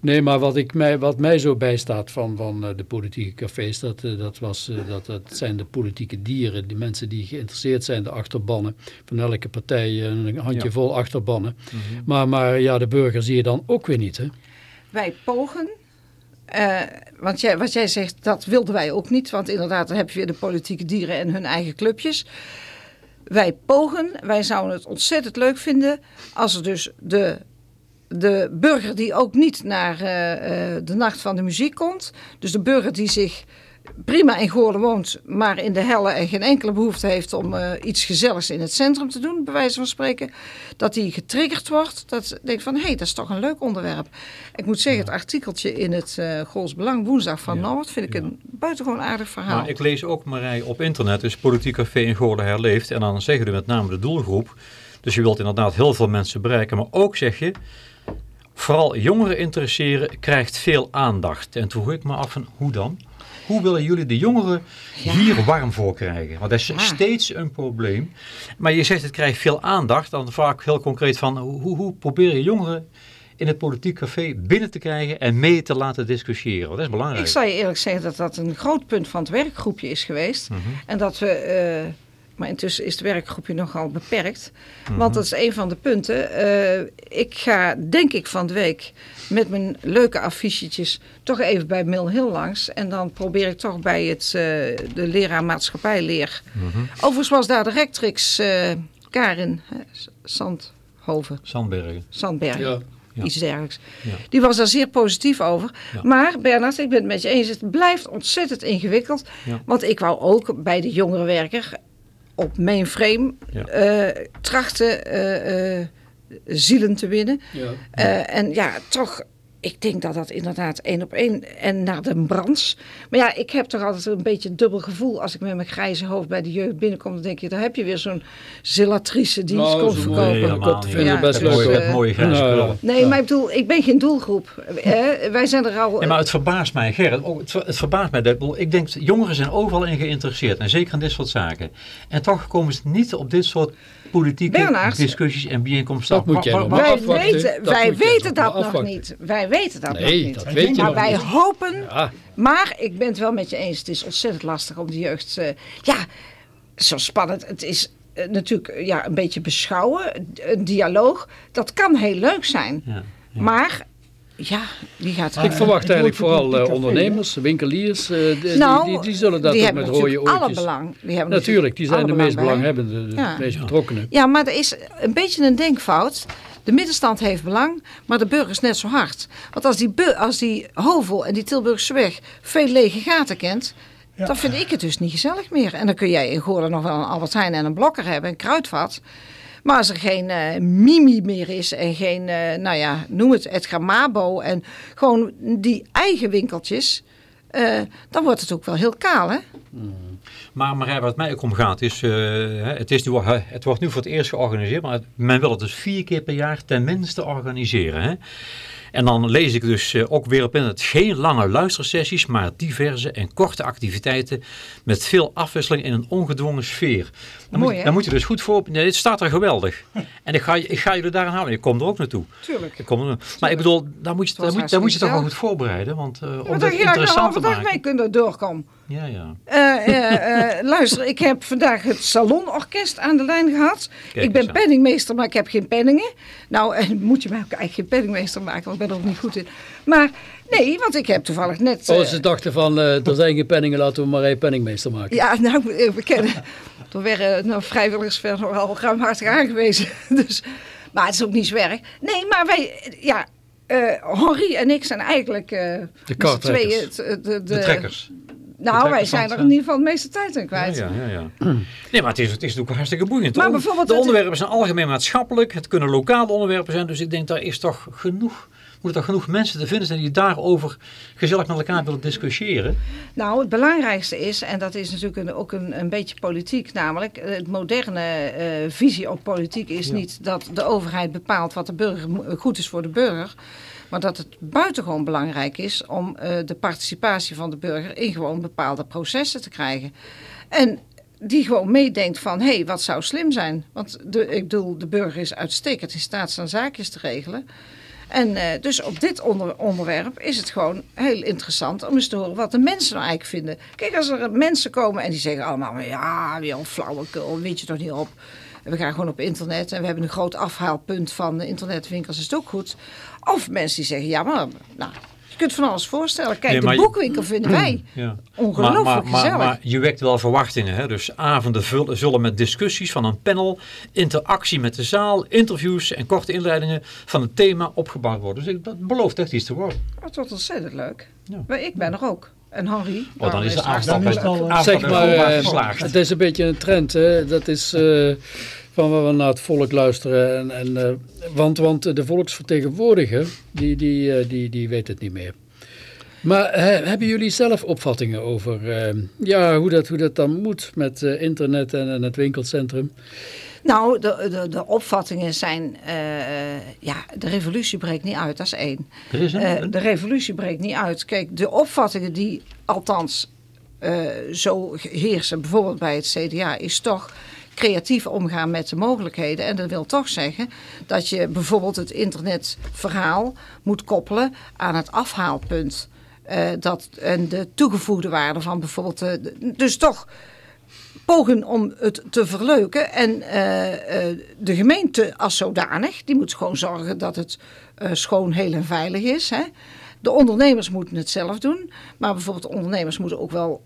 Nee, maar wat, ik mij, wat mij zo bijstaat van, van eh, de politieke cafés, dat, eh, dat, was, eh, dat, dat zijn de politieke dieren. Die mensen die geïnteresseerd zijn, de achterbannen. Van elke partij een handjevol achterbannen. maar, maar ja, de burger zie je dan ook weer niet. Hè? Wij pogen, eh, want jij, wat jij zegt, dat wilden wij ook niet. Want inderdaad, dan heb je weer de politieke dieren en hun eigen clubjes. Wij pogen, wij zouden het ontzettend leuk vinden als er dus de, de burger die ook niet naar eh, eh, de nacht van de muziek komt. Dus de burger die zich prima in Goorlen woont, maar in de helle en geen enkele behoefte heeft om eh, iets gezelligs in het centrum te doen, bij wijze van spreken. Dat die getriggerd wordt, dat ze denkt van hé, hey, dat is toch een leuk onderwerp. Ik moet zeggen, het artikeltje in het uh, Belang woensdag van Noord vind ik een buitengewoon aardig verhaal. Nou, ik lees ook Marij op internet, dus Politiek Café in Goorlen herleeft. En dan zeggen we met name de doelgroep. Dus je wilt inderdaad heel veel mensen bereiken. Maar ook zeg je, vooral jongeren interesseren krijgt veel aandacht. En toen vroeg ik me af van, hoe dan? Hoe willen jullie de jongeren Ja. hier warm voor krijgen? Want dat is Ja. steeds een probleem. Maar je zegt het krijgt veel aandacht. Dan vaak heel concreet van hoe, hoe, probeer je jongeren in het politiek café binnen te krijgen en mee te laten discussiëren? Dat is belangrijk. Ik zal je eerlijk zeggen dat dat een groot punt van het werkgroepje is geweest. Mhm. En dat we, eh, maar intussen is het werkgroepje nogal beperkt. Mhm. Want dat is een van de punten. Eh, ik ga denk ik van de week met mijn leuke affichetjes toch even bij Mill Hill langs. En dan probeer ik toch bij het, eh, de leraar maatschappijleer. Mhm. Overigens was daar de rectrix eh, Karin hè, Zandhoven, Zandbergen. Zandbergen. Ja. Ja. Iets dergelijks. Ja. Die was daar zeer positief over. Ja. Maar Bernard, ik ben het met je eens. Het blijft ontzettend ingewikkeld. Ja. Want ik wou ook bij de jongerenwerker op mainframe Ja. eh, trachten eh, eh, zielen te winnen. Ja. Eh, en ja, toch, ik denk dat dat inderdaad één op één en naar de brands. Maar ja, ik heb toch altijd een beetje een dubbel gevoel als ik met mijn grijze hoofd bij de jeugd binnenkom. Dan denk je, daar heb je weer zo'n zillatrice die iets Nou, komt verkopen. Vinden, Ja, best dus, leuk. mooie, grijze nou. Nee, maar ik bedoel, ik ben geen doelgroep. Eh, wij zijn er al... Nee, maar het verbaast mij, Gerrit, ook, het, ver- het verbaast mij. Dat, ik bedoel, ik denk, jongeren zijn overal in geïnteresseerd. En zeker in dit soort zaken. En toch komen ze niet op dit soort politieke Bernard, discussies en bijeenkomsten. dat moet jij nog maar wij weten, Dat wij weten nog dat nog niet. Wij weten dat nog Nee, niet. dat weet je maar nog wij niet. hopen Ja, Maar ik ben het wel met je eens. Het is ontzettend lastig om de jeugd. eh, ja, zo spannend. Het is eh, natuurlijk eh, ja, een beetje beschouwen. Een dialoog. Dat kan heel leuk zijn. Ja, ja. Maar ja, wie gaat er. ik verwacht eigenlijk vooral eh, ondernemers, winkeliers, eh, die, nou, die, die zullen dat die ook met rode natuurlijk alle oortjes. belang. Die hebben Natuurlijk, die zijn de meest belanghebbenden, de Ja. meest betrokkenen. Ja, maar er is een beetje een denkfout. De middenstand heeft belang, maar de burgers net zo hard. Want als die, bu- als die Hovel en die Tilburgse weg veel lege gaten kent, Ja. dan vind ik het dus niet gezellig meer. En dan kun jij in Goorlen nog wel een Albert Heijn en een Blokker hebben, een kruidvat. Maar als er geen eh, Mimi meer is en geen, eh, nou ja, noem het Edgar Mabo en gewoon die eigen winkeltjes, eh, dan wordt het ook wel heel kaal, hè? Maar waar het mij ook om gaat is, eh, het, is nu, het wordt nu voor het eerst georganiseerd, maar men wil het dus vier keer per jaar tenminste organiseren. Hè? En dan lees ik dus eh, ook weer op in het geen lange luistersessies, maar diverse en korte activiteiten met veel afwisseling in een ongedwongen sfeer. Dan, Mooi, moet, dan moet je dus goed voor, nee, dit staat er geweldig. (laughs) En ik ga, ik ga jullie daaraan houden, ik kom er ook naartoe. Tuurlijk. Ik kom er, maar ik bedoel, daar moet je, daar moet, daar moet je toch wel goed voorbereiden, want uh, om dat er interessant te maken. mee kunnen doorkomen. Ja, ja. Eh, eh, (laughs) luister, ik heb vandaag het salonorkest aan de lijn gehad. Kijk ik ben aan. penningmeester, maar ik heb geen penningen. Nou, en moet je mij ook eigenlijk geen penningmeester maken, want ik ben er ook niet goed in. Maar nee, want ik heb toevallig net... Oh, eh, ze dachten van, eh, er zijn geen penningen, laten we maar een penningmeester maken. ja, nou, ik moet even bekennen. (laughs) Er werden nou, vrijwilligers nogal ruimhartig aangewezen. (laughs) Dus, maar het is ook niet zo erg. Nee, maar wij... Ja, eh Henri en ik zijn eigenlijk... eh kartrekkers. de, de, De trekkers. Nou, wij zijn er eh, in ieder geval de meeste tijd aan kwijt. Ja, ja, ja. ja. Nee, maar het is, het is natuurlijk hartstikke boeiend. Maar bijvoorbeeld de onderwerpen zijn algemeen maatschappelijk. Het kunnen lokale onderwerpen zijn. Dus ik denk, daar is toch genoeg, moeten toch genoeg mensen te vinden zijn die daarover gezellig met elkaar willen discussiëren. Nou, het belangrijkste is, en dat is natuurlijk een, ook een, een beetje politiek, namelijk eh, het moderne eh, visie op politiek is Ja. niet dat de overheid bepaalt wat de burger goed is voor de burger. Maar dat het buitengewoon belangrijk is om eh, de participatie van de burger in gewoon bepaalde processen te krijgen. En die gewoon meedenkt van, hé, hey, wat zou slim zijn? Want de, ik bedoel, de burger is uitstekend in staat zijn zaakjes te regelen. En eh, dus op dit onder- onderwerp is het gewoon heel interessant om eens te horen wat de mensen nou eigenlijk vinden. Kijk, als er mensen komen en die zeggen allemaal, ja, weer een flauwekul, weet je toch niet op. We gaan gewoon op internet en we hebben een groot afhaalpunt van de internetwinkels, is het ook goed. Of mensen die zeggen, ja, maar nou, kunt van alles voorstellen. Kijk, Nee, maar de je- boekwinkel vinden wij Ja. ongelooflijk maar, maar, gezellig. maar je wekt wel verwachtingen. Hè? Dus avonden vullen, zullen met discussies van een panel, interactie met de zaal, interviews en korte inleidingen van het thema opgebouwd worden. Dus ik, dat belooft echt iets te worden. Het wordt ontzettend leuk. Ja. Maar ik ben er ook. En Henri. Oh, dan is de bij is de eh, de eh, geslaagd. het is een beetje een trend. Hè? Dat is eh, van waar we naar het volk luisteren. En, en, eh, want, want de volksvertegenwoordiger, die, die, eh, die, die weet het niet meer. Maar hebben jullie zelf opvattingen over eh, ja, hoe, dat, hoe dat dan moet met eh, internet en, en het winkelcentrum? Nou, de, de, de opvattingen zijn, eh, eh, ja, de revolutie breekt niet uit, dat is één. Er is een, een- de revolutie breekt niet uit. Kijk, de opvattingen die althans eh, zo heersen, bijvoorbeeld bij het CDA, is toch creatief omgaan met de mogelijkheden. En dat wil toch zeggen dat je bijvoorbeeld het internetverhaal moet koppelen aan het afhaalpunt. Eh, dat, en de toegevoegde waarde van bijvoorbeeld... dus toch pogen om het te verleuken. En eh, eh, de gemeente als zodanig, die moet gewoon zorgen dat het schoon, heel en veilig is. Hè. De ondernemers moeten het zelf doen. Maar bijvoorbeeld de ondernemers moeten ook wel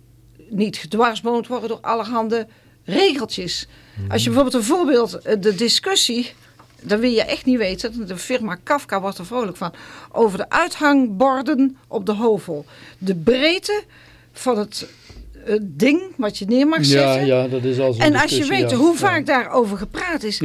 niet gedwarsboomd worden door allerhande regeltjes. Als je bijvoorbeeld een voorbeeld, eh, de discussie, dan wil je echt niet weten, de firma Kafka wordt er vrolijk van, over de uithangborden op de hovel. De breedte van het eh, ding wat je neer mag Ja, zetten. ja, dat is al en als je weet ja. hoe Ja. vaak daarover gepraat is,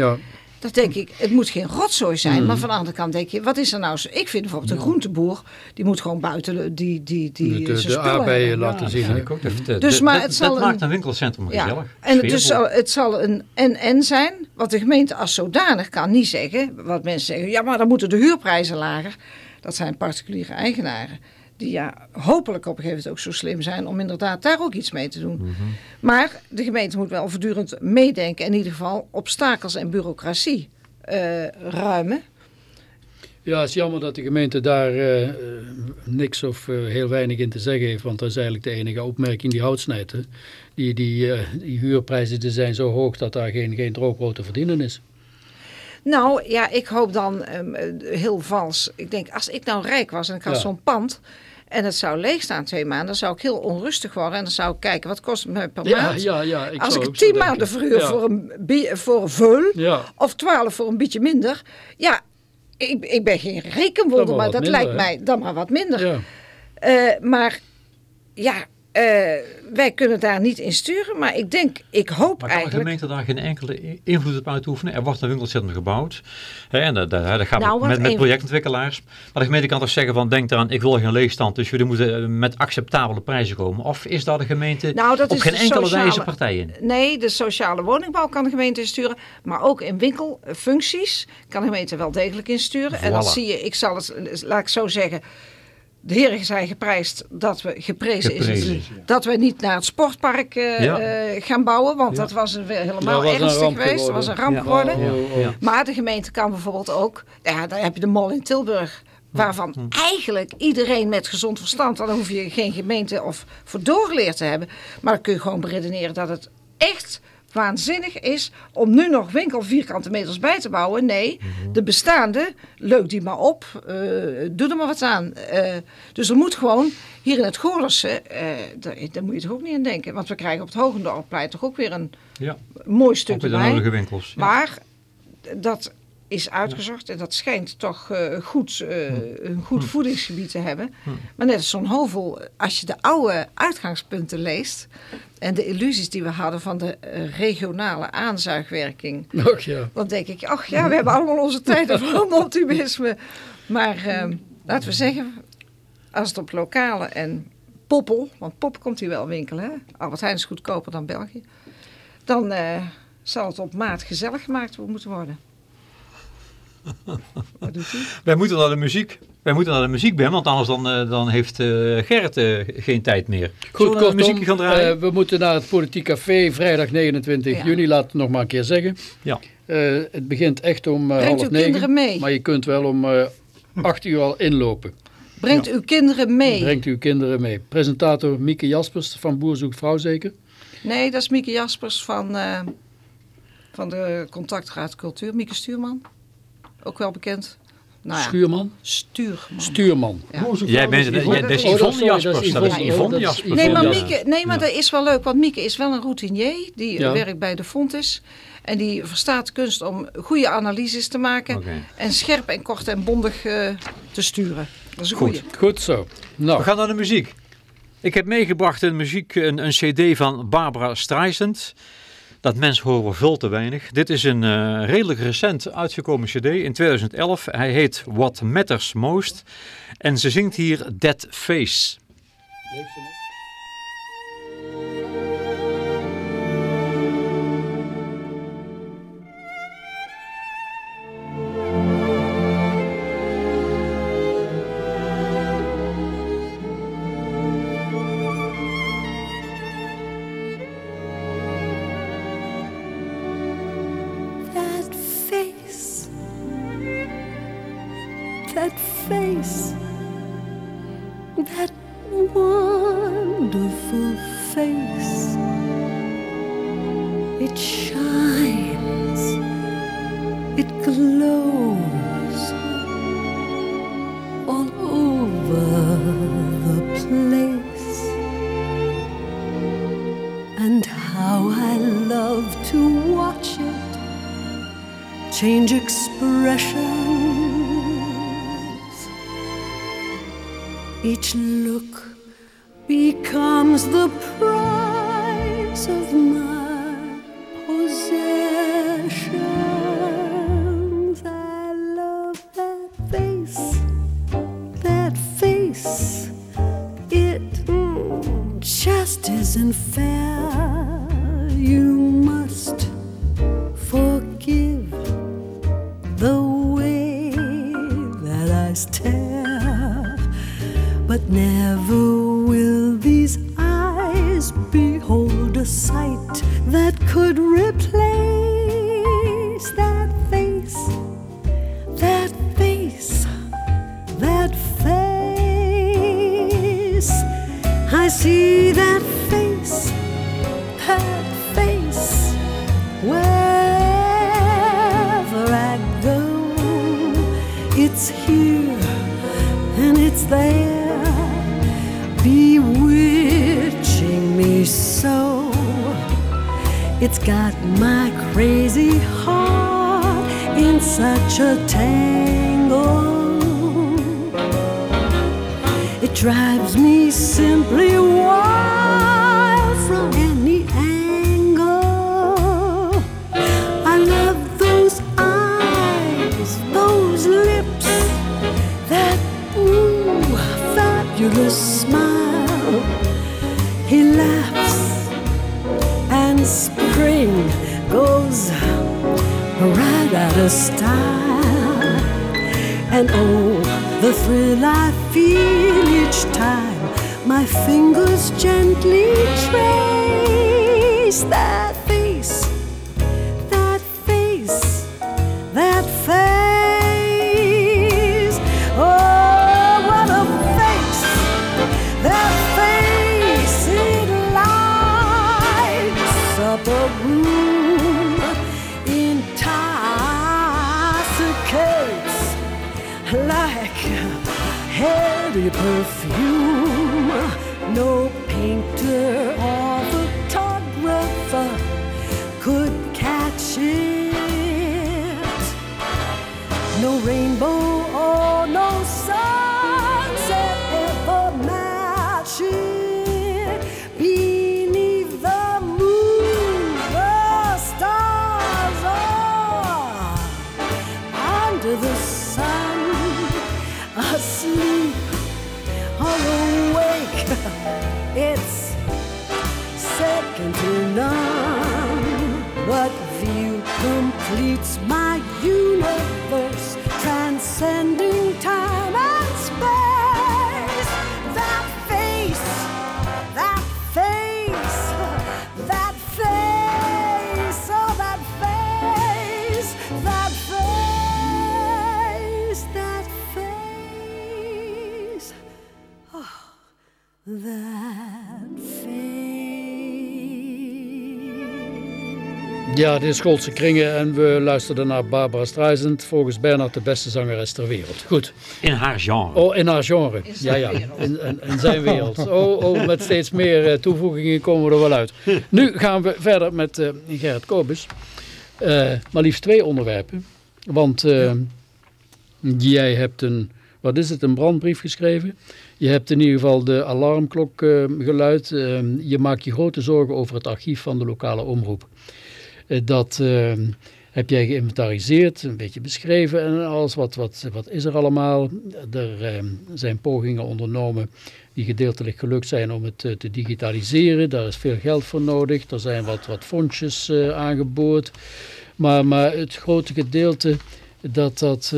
Dan denk ik, het moet geen rotzooi zijn. Mm. Maar van de andere kant denk je, wat is er nou? zo- Ik vind bijvoorbeeld een groenteboer, die moet gewoon buiten die, die, die, de, de, zijn de spullen aardbeien hebben. laten Ja, zien. ik ook. Dat, dat- Dus, dat- maar dat- het zal dat maakt een- een winkelcentrum Ja, gezellig. en het, dus zal, het zal een en-en zijn, want de gemeente als zodanig kan niet zeggen, wat mensen zeggen, ja maar dan moeten de huurprijzen lager. Dat zijn particuliere eigenaren, die ja hopelijk op een gegeven moment ook zo slim zijn om inderdaad daar ook iets mee te doen. Mhm. Maar de gemeente moet wel voortdurend meedenken, in ieder geval obstakels en bureaucratie eh, ruimen. Ja, het is jammer dat de gemeente daar eh, niks of eh, heel weinig in te zeggen heeft. Want dat is eigenlijk de enige opmerking die hout snijdt. hè. Die, die, eh, die huurprijzen die zijn zo hoog dat daar geen, geen droogbrood te verdienen is. Nou ja, ik hoop dan ehm, eh, heel vals. Ik denk, als ik nou rijk was en ik had Ja. zo'n pand en het zou leegstaan twee maanden, dan zou ik heel onrustig worden en dan zou ik kijken, wat kost het me per Ja, maand? ja, ja. Ik als ik tien maanden verhuur voor, een, voor een veul Ja, of twaalf voor een beetje minder, ja, ik, ik ben geen Dan rekenwolder, maar dat minder, lijkt hè? mij dan maar wat minder. ja. Eh, maar ja, eh, wij kunnen daar niet in sturen, maar ik denk, ik hoop Maar kan de eigenlijk... gemeente daar geen enkele invloed op uitoefenen? Er wordt een winkelcentrum gebouwd. Hè, en dat, dat, dat gaat Nou, met, met projectontwikkelaars. Maar de gemeente kan toch zeggen van denk eraan, ik wil geen leegstand. Dus jullie moeten eh, met acceptabele prijzen komen. Of is daar de gemeente Nou, dat op is geen de enkele sociale- wijze partij in? Nee, de sociale woningbouw kan de gemeente insturen. Maar ook in winkelfuncties kan de gemeente wel degelijk insturen. En dan zie je, ik zal het, laat ik zo zeggen. De heren zijn geprijsd dat we geprezen, is het, dat we niet naar het sportpark eh, Ja. eh, gaan bouwen. Want Ja. dat was een, Dat helemaal was ernstig geweest. Dat was een ramp geworden. geworden. Ja. Maar de gemeente kan bijvoorbeeld ook, ja, dan heb je de mol in Tilburg, waarvan Hm. eigenlijk iedereen met gezond verstand, daar hoef je geen gemeente of voor doorgeleerd te hebben, maar dan kun je gewoon beredeneren dat het echt waanzinnig is om nu nog winkel vierkante meters bij te bouwen. Nee, Mhm. de bestaande, leuk die maar op, eh, doe er maar wat aan. Eh, dus er moet gewoon hier in het Goorlense, eh, daar, daar moet je toch ook niet aan denken, want we krijgen op het Hogendorpplein toch ook weer een Ja, mooi stuk weer de nodige winkels. Ja. Maar dat is uitgezocht en dat schijnt toch eh, goed, eh, een goed voedingsgebied te hebben. Maar net als zo'n hovel, als je de oude uitgangspunten leest en de illusies die we hadden van de eh, regionale aanzuigwerking, Och ja. dan denk ik, ach ja, we hebben allemaal onze tijden van (laughs) optimisme. Maar laten we zeggen, als het op lokale en poppel, want pop komt hier wel winkelen, hè? Albert Heijn is goedkoper dan België, dan zal het op maat gezellig gemaakt moeten worden. (laughs) Wat doet hij? Wij moeten naar de muziek. Wij moeten naar de muziek, Ben, want anders dan, eh, dan heeft eh, Gerrit eh, geen tijd meer. Goed, we naar de kortom, muziek gaan draaien? eh, we moeten naar het Politiek Café vrijdag 29 Ja. juni. Laat het nog maar een keer zeggen. ja. Eh, het begint echt om Brengt half uw negen. kinderen mee. Maar je kunt wel om eh 8 uur al inlopen. Brengt uw kinderen mee. Brengt uw kinderen mee. Presentator Mieke Jaspers van Boer Zoekt Vrouw zeker? Nee, dat is Mieke Jaspers van, eh, van de Contactraad Cultuur. Mieke Stuurman, ook wel bekend. Nou ja, Schuurman? Stuurman. Stuurman. Ja. Jij bent, is dat- Yvonne dat is Jaspers. Dat is Yvonne. Jaspers. Nee, maar. Mieke, nee, maar Ja. dat is wel leuk, want Mieke is wel een routinier. Die Ja. werkt bij de Fontes. En die verstaat de kunst om goede analyses te maken. En scherp en kort en bondig eh, te sturen. Dat is een Goed. goeie. Goed zo. Nou, We gaan naar de muziek. Ik heb meegebracht een muziek, een, een cd van Barbara Streisand. Dat mens horen we veel te weinig. Dit is een eh, redelijk recent uitgekomen cd in 2011. Hij heet What Matters Most. En ze zingt hier Dead Face. That face, that wonderful face. It shines, it glows all over the place. And how I love to watch it change expressions. Ja, dit is Schoolse Kringen en we luisterden naar Barbara Streisand, volgens Bernard de beste zangeres ter wereld. Goed. In haar genre. Oh, in haar genre. In ja, zijn ja. wereld. In, in, in zijn wereld. Oh, oh, met steeds meer eh, toevoegingen komen we er wel uit. Nu gaan we verder met eh, Gerrit Kobus. Eh, maar liefst twee onderwerpen. Want eh, jij hebt een, wat is het, een brandbrief geschreven. Je hebt in ieder geval de alarmklok eh, geluid. Eh, je maakt je grote zorgen over het archief van de lokale omroep. Eh, dat eh, heb jij geïnventariseerd, een beetje beschreven en alles. Wat, wat, wat is er allemaal? Er zijn pogingen ondernomen die gedeeltelijk gelukt zijn om het eh, te digitaliseren. Daar is veel geld voor nodig. Er zijn wat, wat fondsjes eh, aangeboord. Maar, maar het grote gedeelte, dat, dat,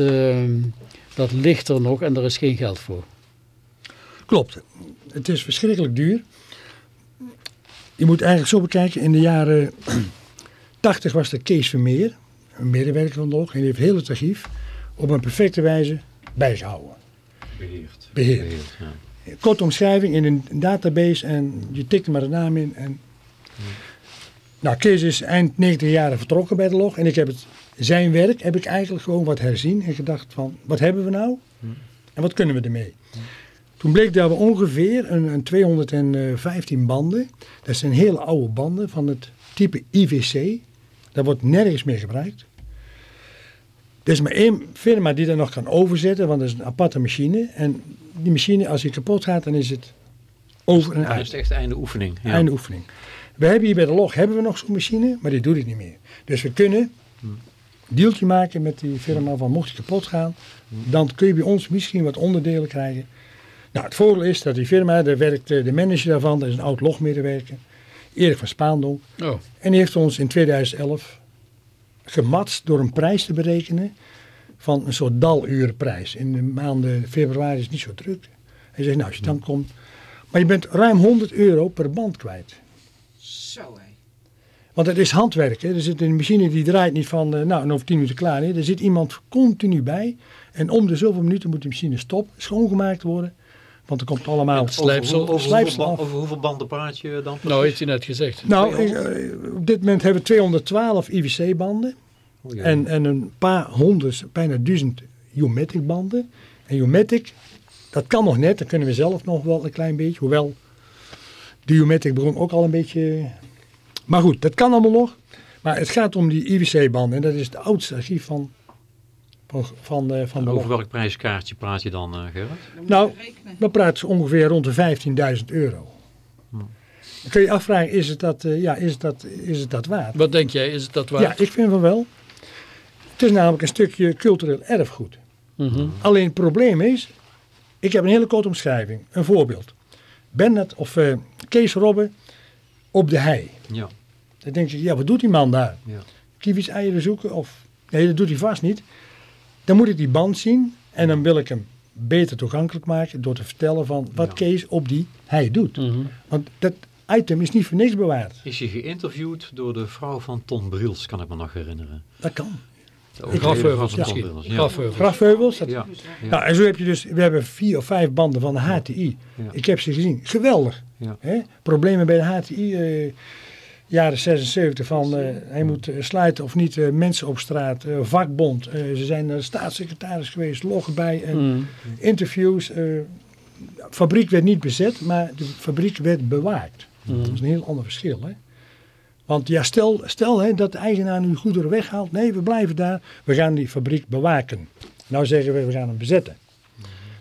dat ligt er nog en er is geen geld voor. Klopt. Het is verschrikkelijk duur. Je moet eigenlijk zo bekijken, in de jaren (clears throat) 80 was er Kees Vermeer, een medewerker van de log, en die heeft heel het archief op een perfecte wijze bijgehouden. Beheerd. Beheerd. ja. Korte omschrijving in een database en je tikt er maar de naam in. En... Nou, Kees is eind 90 jaren vertrokken bij de log en ik heb het, zijn werk heb ik eigenlijk gewoon wat herzien en gedacht van, wat hebben we nou en wat kunnen we ermee? Toen bleek dat we ongeveer een, een 215 banden, dat zijn hele oude banden van het type IVC, dat wordt nergens meer gebruikt. Er is maar één firma die dat nog kan overzetten, want dat is een aparte machine. En die machine, als die kapot gaat, dan is het over en Ja, dat uit. is echt einde oefening. Ja. Einde oefening. We hebben hier bij de log hebben we nog zo'n machine, maar die doet het niet meer. Dus we kunnen een deeltje maken met die firma van mocht je kapot gaan, dan kun je bij ons misschien wat onderdelen krijgen. Nou, het voordeel is dat die firma, daar werkt eh, de manager daarvan, dat is een oud logmedewerker, Erik van Spaandonk. Oh, En die heeft ons in 2011 gematst door een prijs te berekenen van een soort dalurenprijs. In de maanden februari is het niet zo druk. Hij zegt, nou als je dan komt, maar je bent ruim 100 euro per band kwijt. Zo hé. Want het is handwerk. Hè. Er zit een machine die draait niet van, eh, nou, en over 10 minuten klaar. Nee. Er zit iemand continu bij. En om de zoveel minuten moet de machine stoppen, schoongemaakt worden. Want er komt allemaal... Slijpsel. Over, over, Slijpsel hoeveel, af. over hoeveel banden praat je dan? nou heeft hij net gezegd. Nou, eh, op dit moment hebben we 212 IWC-banden. Oh, ja. En, en een paar honderd, bijna duizend Umatic banden. En Umatic, dat kan nog net. Dat kunnen we zelf nog wel een klein beetje. Hoewel, de Umatic begon ook al een beetje... Maar goed, dat kan allemaal nog. Maar het gaat om die IWC-banden. En dat is het oudste archief van, van, van, eh, van de over welk prijskaartje praat je dan, eh Gerrit? Nou, we praten ongeveer rond de 15.000 euro. Dan kun je je afvragen, is het dat, eh, ja, is het dat, is het dat waard? Wat denk jij, is het dat waard? Ja, ik vind van wel. Het is namelijk een stukje cultureel erfgoed. Mhm. Alleen het probleem is, ik heb een hele korte omschrijving. Een voorbeeld. Bernard of eh, Kees Robben op de hei. Ja, Dan denk je, ja, wat doet die man daar? ja. Kiwis eieren zoeken? Of, nee, dat doet hij vast niet. Dan moet ik die band zien en dan wil ik hem beter toegankelijk maken door te vertellen van wat Ja. Kees op die hei doet. Mhm. Want dat item is niet voor niks bewaard. Is je geïnterviewd door de vrouw van Ton Briels, kan ik me nog herinneren. Dat kan. Grafheuvels Ton misschien. Ja. Grafheuvels. Ja, Nou, en zo heb je dus, we hebben vier of vijf banden van de HTI. Ja. Ik heb ze gezien. Geweldig. Ja. Hè? Problemen bij de HTI, eh, jaren 76, van eh, hij moet eh, sluiten of niet, eh, mensen op straat, vakbond. ze zijn staatssecretaris geweest, log bij, Mhm. interviews. fabriek werd niet bezet, maar de fabriek werd bewaakt. Mhm. Dat is een heel ander verschil. Hè? Want ja, stel, stel hè, dat de eigenaar nu goederen weghaalt. Nee, we blijven daar. We gaan die fabriek bewaken. Nou zeggen we, we gaan hem bezetten.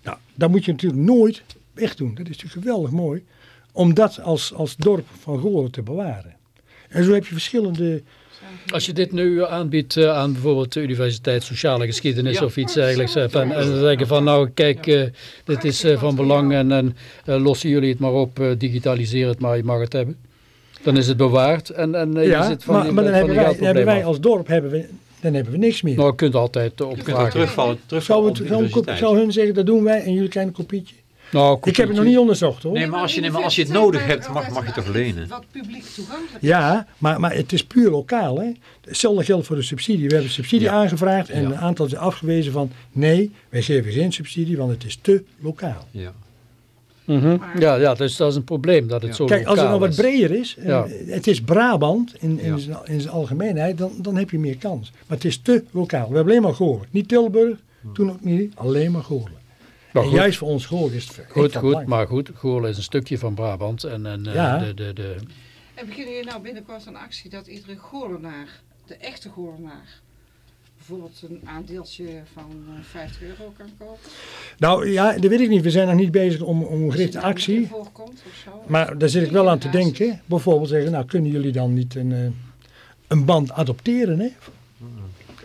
Nou, dat moet je natuurlijk nooit wegdoen. Dat is natuurlijk geweldig mooi. Om dat als, als dorp van Goorlen te bewaren. En zo heb je verschillende... Als je dit nu aanbiedt eh, aan bijvoorbeeld de Universiteit Sociale Geschiedenis Ja. of iets dergelijks. eh, van, en dan zeggen van nou kijk, eh, dit is eh, van belang en, en eh, lossen jullie het maar op, eh, digitaliseer het maar, je mag het hebben. Dan is het bewaard en, en eh, je ja, zit van, maar, die- maar dan van hebben wij, hebben als dorp hebben we, dan hebben we niks meer. Nou, je kunt altijd eh, Je kunt ook opvragen. terugvallen, terugvallen zou, het, zou, hun zeggen, dat doen wij en jullie krijgen een kopietje? Nou, Ik heb het nog niet onderzocht hoor. Nee, maar als je, nee, maar als je het nodig hebt, mag, mag je toch lenen? Wat publiek toegankelijk Ja, maar, maar het is puur lokaal. Hè? Hetzelfde geldt voor de subsidie. We hebben subsidie Ja. aangevraagd en Ja. een aantal is afgewezen van nee, wij geven geen subsidie, want het is te lokaal. Ja. Mhm. Ja, ja dus dat is een probleem dat het Ja. zo Kijk, als het nou wat is. breder is, Ja. het is Brabant in, in, Ja. zijn, in zijn algemeenheid, dan, dan heb je meer kans. Maar het is te lokaal. We hebben alleen maar Goorlen. Niet Tilburg, toen ook niet, alleen maar Goorlen. Maar En goed, juist voor ons Goorlen is het goed, goed, maar goed, Goorlen is een stukje van Brabant en, en eh, Ja. de, de, de, En beginnen jullie nou binnenkort een actie dat iedere Goorlenaar, de echte Goorlenaar, bijvoorbeeld een aandeeltje van eh, 50 euro kan kopen? Nou ja, dat weet ik niet. We zijn nog niet bezig om, om een gerichte actie. voorkomt of zo. Maar daar zit ik wel aan te denken. Bijvoorbeeld zeggen, nou kunnen jullie dan niet een, eh, een band adopteren? Hè?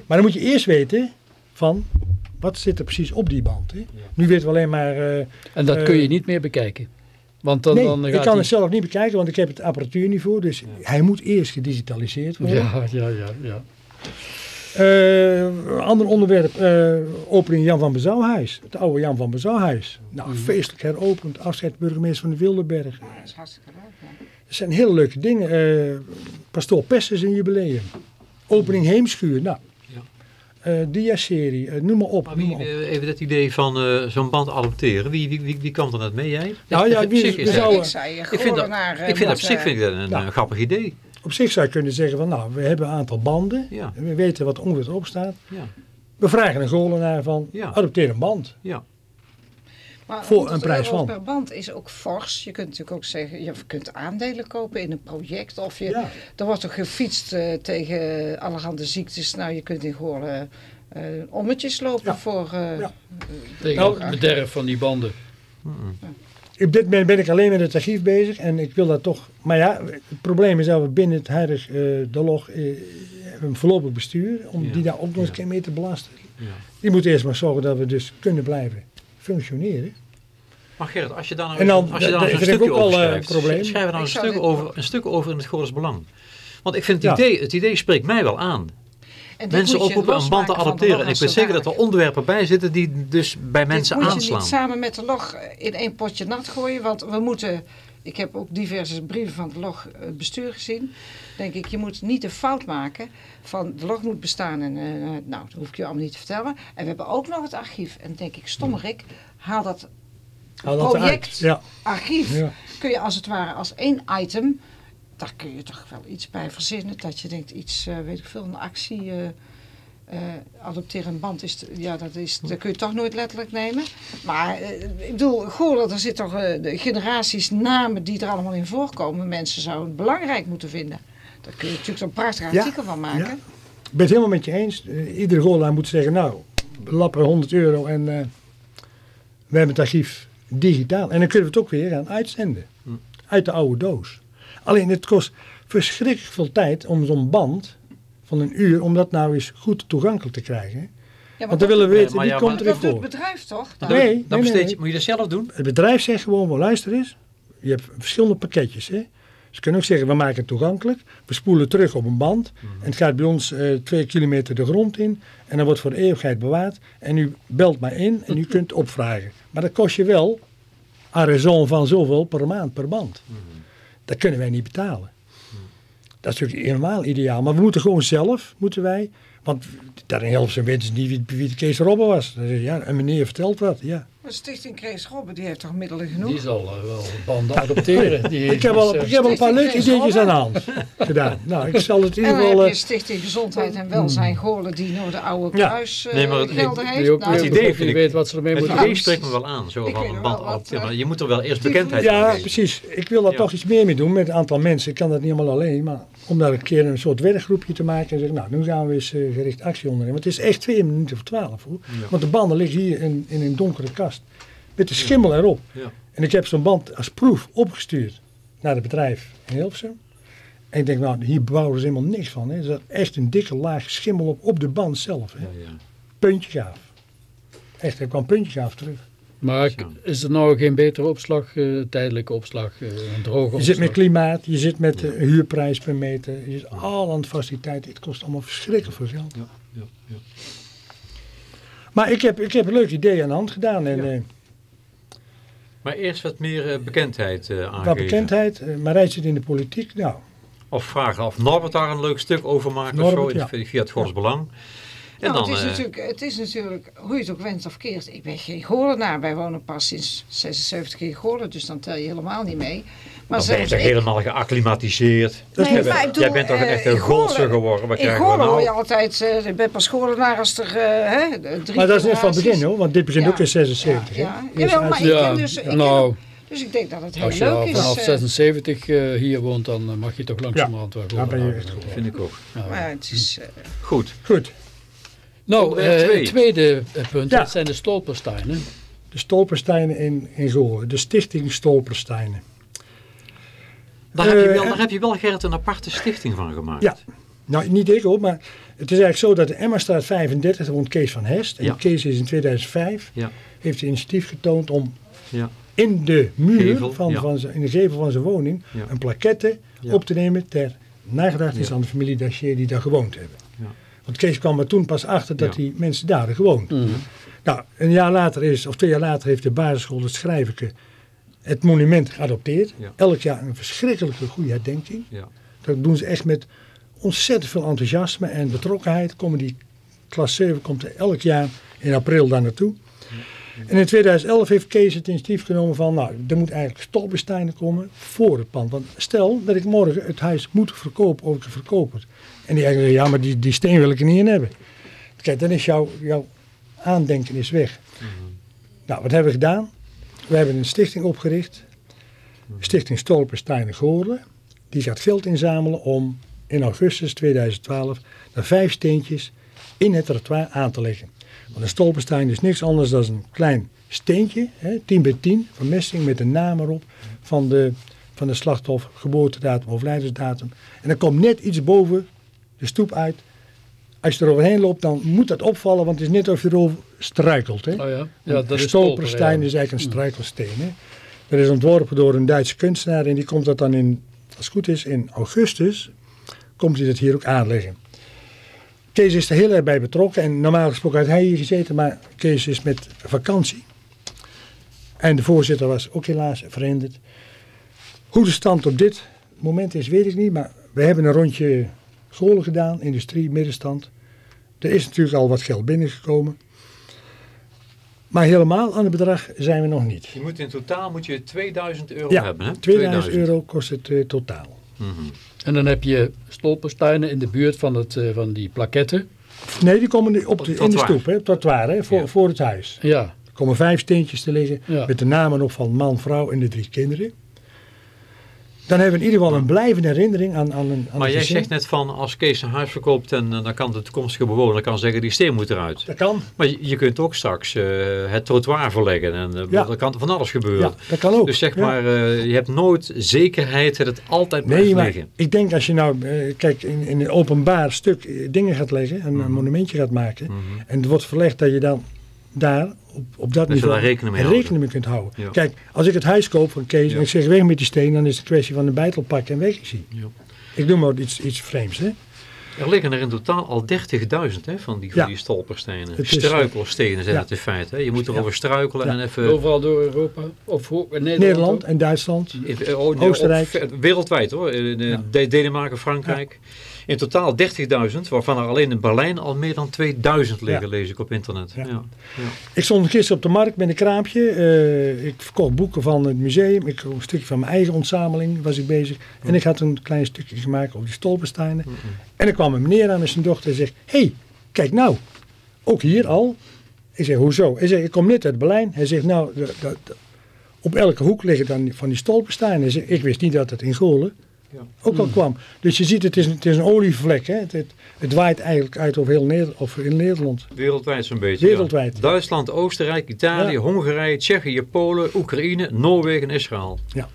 Maar dan moet je eerst weten van, wat zit er precies op die band? Hè? Nu weten we alleen maar... eh, en dat Eh, kun je niet meer bekijken. Want dan, nee, dan ik gaat kan die- het zelf niet bekijken, want ik heb het apparatuur niet voor. Dus hij moet eerst gedigitaliseerd worden. Ja, ja, ja, ja. Eh, een ander onderwerp, eh, opening Jan van Bezouwhuis. Het oude Jan van Bezouwhuis. Nou, Mhm. feestelijk heropend. Afscheid burgemeester van de Wildenberg. Ja, dat is hartstikke leuk. Ja. Dat zijn hele leuke dingen. Eh Pastoor Pest is een jubileum. Opening Heemschuur. Nou, Eh dia-serie. eh, noem maar op. Maar noem wie, maar op. eh, even dat idee van eh, zo'n band adopteren. Wie, wie, wie, wie kan er net mee? Jij? Nou ja, Op wie- is dat- zouden- Ik zei, ik vind dat, ik vind dat, op zich vind ik dat een, Nou. een grappig idee. Op zich zou je kunnen zeggen van nou, we hebben een aantal banden. Ja. We weten wat ongeveer erop staat. Ja, We vragen een golenaar van Ja. adopteer een band. ja. Maar Voor 100 een prijs van. per band is ook fors. Je kunt natuurlijk ook zeggen, je kunt aandelen kopen in een project. Of je, Ja. er wordt ook gefietst eh, tegen allerhande ziektes. Nou, je kunt in Goorlen eh ommetjes lopen Ja. voor... eh, Ja. Tegen Nou, het bederf van die banden. Op dit moment ben ik alleen met het archief bezig en ik wil dat toch. Maar ja, het probleem is dat we binnen het huidig eh, de log eh, hebben een voorlopig bestuur om Ja. die daar ook nog eens Ja. mee te belasten. ja. Die moet eerst maar zorgen dat we dus kunnen blijven functioneren. Maar Gerrit, als je daar nou En dan- als je vind ik stukje over eh, schrijft, probleem. schrijf er dan een stuk, over, een stuk over in het Goorles Belang. Want ik vind het, Ja. idee, het idee spreekt mij wel aan. Mensen je oproepen een band te adopteren. En ik weet zeker dat er onderwerpen bij zitten die dus bij mensen Dit moet je aanslaan. niet samen met de log in één potje nat gooien. Want we moeten, ik heb ook diverse brieven van het log eh, bestuur gezien. Denk ik, je moet niet de fout maken van de log moet bestaan. En eh, nou, dat hoef ik je allemaal niet te vertellen. En we hebben ook nog het archief. En dan denk ik, stommerik, haal dat Haal dat project. Ja. archief, Ja. kun je als het ware als één item... Daar kun je toch wel iets bij verzinnen. Dat je denkt, iets, eh, weet ik veel, een actie... eh, eh, adopteren een band is, te- ja, dat, is, dat kun je toch nooit letterlijk nemen. Maar eh, ik bedoel, Goorland, er zitten toch eh, de generaties namen die er allemaal in voorkomen. Mensen zouden het belangrijk moeten vinden. Daar kun je natuurlijk zo'n prachtig Ja, artikel van maken. ja. Ik ben het helemaal met je eens. Iedere goorlaar moet zeggen, nou, lappen 100 euro en eh, we hebben het archief digitaal. En dan kunnen we het ook weer gaan uitzenden. Uit de oude doos. Alleen het kost verschrikkelijk veel tijd om zo'n band van een uur, om dat nou eens goed toegankelijk te krijgen. Ja, Want dan willen we weten, wie ja, komt maar erin dat doet voor. het bedrijf toch? Dan, Nee, dan nee, besteed nee. je- moet je dat zelf doen? Het bedrijf zegt gewoon, wel luister eens, je hebt verschillende pakketjes. Hè? Ze kunnen ook zeggen, we maken het toegankelijk. We spoelen terug op een band. En het gaat bij ons eh, twee kilometer de grond in. En dan wordt voor de eeuwigheid bewaard. En u belt maar in en u (laughs) kunt opvragen. Maar dat kost je wel aan raison van zoveel per maand per band. Dat kunnen wij niet betalen. Dat is natuurlijk helemaal ideaal. Maar we moeten gewoon zelf, moeten wij... Want daar in Hilversum weten ze niet wie, de Kees Robben was. Dan ja, een meneer vertelt wat. Ja. De Stichting Krees Robben, die heeft toch middelen genoeg? Die zal eh, wel banden adopteren. Die (laughs) Ik heb, al, ik eh, heb al een paar leuke ideetjes Kees aan de hand gedaan. Nou, ik zal het in En ieder geval... eh, Stichting Gezondheid en Welzijn Goorlen die nou de oude Ja. kruis eh, Nee, maar het- heeft. die ook Nou, het het idee idee vind ik- weet wat ze ermee Het moeten idee doen. spreekt me wel aan, zo van een band adopteren. eh, Maar je moet er wel eerst bekendheid aan ja, precies. Ik wil daar Ja. toch iets meer mee doen met een aantal mensen. Ik kan dat niet allemaal alleen, maar om daar een keer een soort werkgroepje te maken. En zeggen, nou, nu gaan we eens eh, gericht actie ondernemen. Want het is echt twee minuten voor twaalf hoor. Want de banden liggen hier in, in een donkere kast. Met de schimmel erop. Ja. En ik heb zo'n band als proef opgestuurd naar het bedrijf in Hilversum. En ik denk, nou, hier bouwen ze helemaal niks van. Hè. Er zat echt een dikke laag schimmel op, op de band zelf. Hè. Ja, ja. Puntje gaaf. Echt, er kwam puntje gaaf terug. Maar is er nou geen betere opslag, eh, tijdelijke opslag, eh, een droge Je zit met klimaat, je zit met de huurprijs per meter, je zit al aan de faciliteiten. Het kost allemaal verschrikkelijk veel geld. Ja, ja, ja. Maar ik heb, ik heb een leuk idee aan de hand gedaan. En Ja. eh, Maar eerst wat meer eh, bekendheid eh aangeven. wat bekendheid, uh, Marij zit in de politiek. Nou, Of vragen of Norbert daar een leuk stuk over maakt of zo, in- ja. via het Gods Belang. En nou, dan, het, is eh, natuurlijk, het is natuurlijk, hoe je het ook wenst of keert. Ik ben geen Goorlenaar. Wij wonen pas sinds 76 in Goorlen, dus dan tel je helemaal niet mee. Maar dan ben je toch ik- helemaal geacclimatiseerd. Nee, Jij bent toch een eh, echte geworden. Wat In Goorlen hoor je nou? altijd, eh, ik ben pas Goorlenaar als er hè, drie maar dat is net van het begin hoor, want dit begint Ja. ook in 76. Ja, hè. ja. Jawel, maar ik Ja, ken dus- ik ken nou, Dus ik denk dat het heel als je leuk al is. vanaf eh, 76 eh, hier woont, dan mag je toch langzamerhand wel daar ben je echt goed. Vind ik ook. maar het is, eh, Goed. Goed, Nou, eh, twee. het tweede eh, punt, Ja. dat zijn de stolpersteinen. de Stolpersteinen in, in Goorlen, de stichting Stolpersteinen. Daar, heb je Eh, wel, en- daar heb je wel Gerrit een aparte stichting van gemaakt. Ja, nou niet ik hoor, maar het is eigenlijk zo dat de Emmerstraat 35, daar woont Kees van Hest. En Ja. Kees is in 2005, Ja. heeft initiatief getoond om Ja. in de muur, Gevel, van, ja. van zijn, in de gevel van zijn woning, Ja. een plaquette Ja. op te nemen ter nagedachtenis Ja. aan de familie Dacier die daar gewoond hebben. Want Kees kwam er toen pas achter dat Ja. die mensen daar gewoond. Mhm. Nou, een jaar later is, of twee jaar later heeft de basisschool het Schrijverke het monument geadopteerd. Ja. Elk jaar een verschrikkelijke goede herdenking. Ja. Dat doen ze echt met ontzettend veel enthousiasme en betrokkenheid. Komen die klas 7 komt er elk jaar in april daar naartoe. En in 2011 heeft Kees het initiatief genomen van, nou, er moet eigenlijk stolpersteinen komen voor het pand. Want stel dat ik morgen het huis moet verkopen het verkoop het. En die eigenlijk ja, maar die, die steen wil ik er niet in hebben. Kijk, dan is jouw, jouw aandenken is weg. Nou, wat hebben we gedaan? We hebben een stichting opgericht. Stichting Stolpersteinen Goorlen. Die gaat geld inzamelen om in augustus 2012 de vijf steentjes in het trottoir aan te leggen. Want een stolperstein is niks anders dan een klein steentje, hè, 10 bij 10, van messing met een naam erop van de, van de slachtoffer, geboortedatum, overlijdensdatum. En dan komt net iets boven de stoep uit Als je er overheen loopt, dan moet dat opvallen, want het is net of je erover struikelt. Hè? Oh ja, ja dat de is is eigenlijk een struikelsteen. Hè? Dat is ontworpen door een Duitse kunstenaar en die komt dat dan in, als het goed is, in augustus, komt hij dat hier ook aanleggen. Kees is er heel erg bij betrokken en normaal gesproken had hij hier gezeten, maar Kees is met vakantie. En de voorzitter was ook helaas verhinderd. Hoe de stand op dit moment is, weet ik niet, maar we hebben een rondje scholen gedaan, industrie, middenstand. Er is natuurlijk al wat geld binnengekomen. Maar helemaal aan het bedrag zijn we nog niet. Je moet in totaal moet je 2000 euro Ja, hebben, hè? 2000 euro kost het eh, totaal. Mhm. En dan heb je stolperstuinen in de buurt van, het, eh, van die plaketten. Nee, die komen op de, in de stoep, hè, trottoir, hè, voor, Ja. voor het huis. Ja, Er komen vijf steentjes te liggen Ja. met de namen op van man, vrouw en de drie kinderen. Dan hebben we in ieder geval een blijvende herinnering aan, aan een aan Maar jij zegt net van als Kees een huis verkoopt en eh, dan kan de toekomstige bewoner kan zeggen die steen moet eruit. Dat kan, Maar je, je kunt ook straks eh, het trottoir verleggen en uh, Ja. er kan van alles gebeuren. ja, dat kan ook. Dus zeg Ja. maar, je hebt nooit zekerheid dat het altijd blijft Nee, maar liggen. ik denk als je nou, kijk, in, in een openbaar stuk dingen gaat leggen, een, Mhm. een monumentje gaat maken, en het wordt verlegd dat je dan daar op, op dat Dat je niveau daar rekening mee rekening mee kunt houden. Ja. Kijk, als ik het huis koop van Kees Ja. en ik zeg weg met die steen, dan is het een kwestie van een bijtel pakken en weg zie. Ja. Ik doe maar iets, iets vreemds, hè. Er liggen er in totaal al 30.000 hè, van die, van Ja. die stolperstenen. Het is- Struikelstenen zijn Ja. het in feite. Hè. Je moet erover Ja. struikelen Ja. en even... overal door Europa. Of Nederland. Nederland en Duitsland. Eh, oh, Oostenrijk. op- wereldwijd hoor. In, eh. De- Denemarken, Frankrijk. In totaal 30.000, waarvan er alleen in Berlijn al meer dan 2000 liggen, Ja. lees ik op internet. Ja. Ik stond gisteren op de markt met een kraampje. eh, ik verkocht boeken van het museum. Ik een stukje van mijn eigen ontzameling was ik bezig. En ik had een klein stukje gemaakt over die stolpersteinen. En er kwam een meneer aan met zijn dochter en zegt... Hé, hey, kijk nou. Ook hier al. Ik zeg, hoezo? Hij zegt, ik kom net uit Berlijn. Hij zegt, nou, op elke hoek liggen dan van die zegt, ik wist niet dat het in Golen Ja. ook al kwam. Dus je ziet, het is, een- het is een olievlek. Hè? Het, het, het waait eigenlijk uit over heel Nederland, of in Nederland. Wereldwijd zo'n beetje. Wereldwijd. Ja. Duitsland, Oostenrijk, Italië, Ja. Hongarije, Tsjechië, Polen, Oekraïne, Noorwegen en Israël. Ja.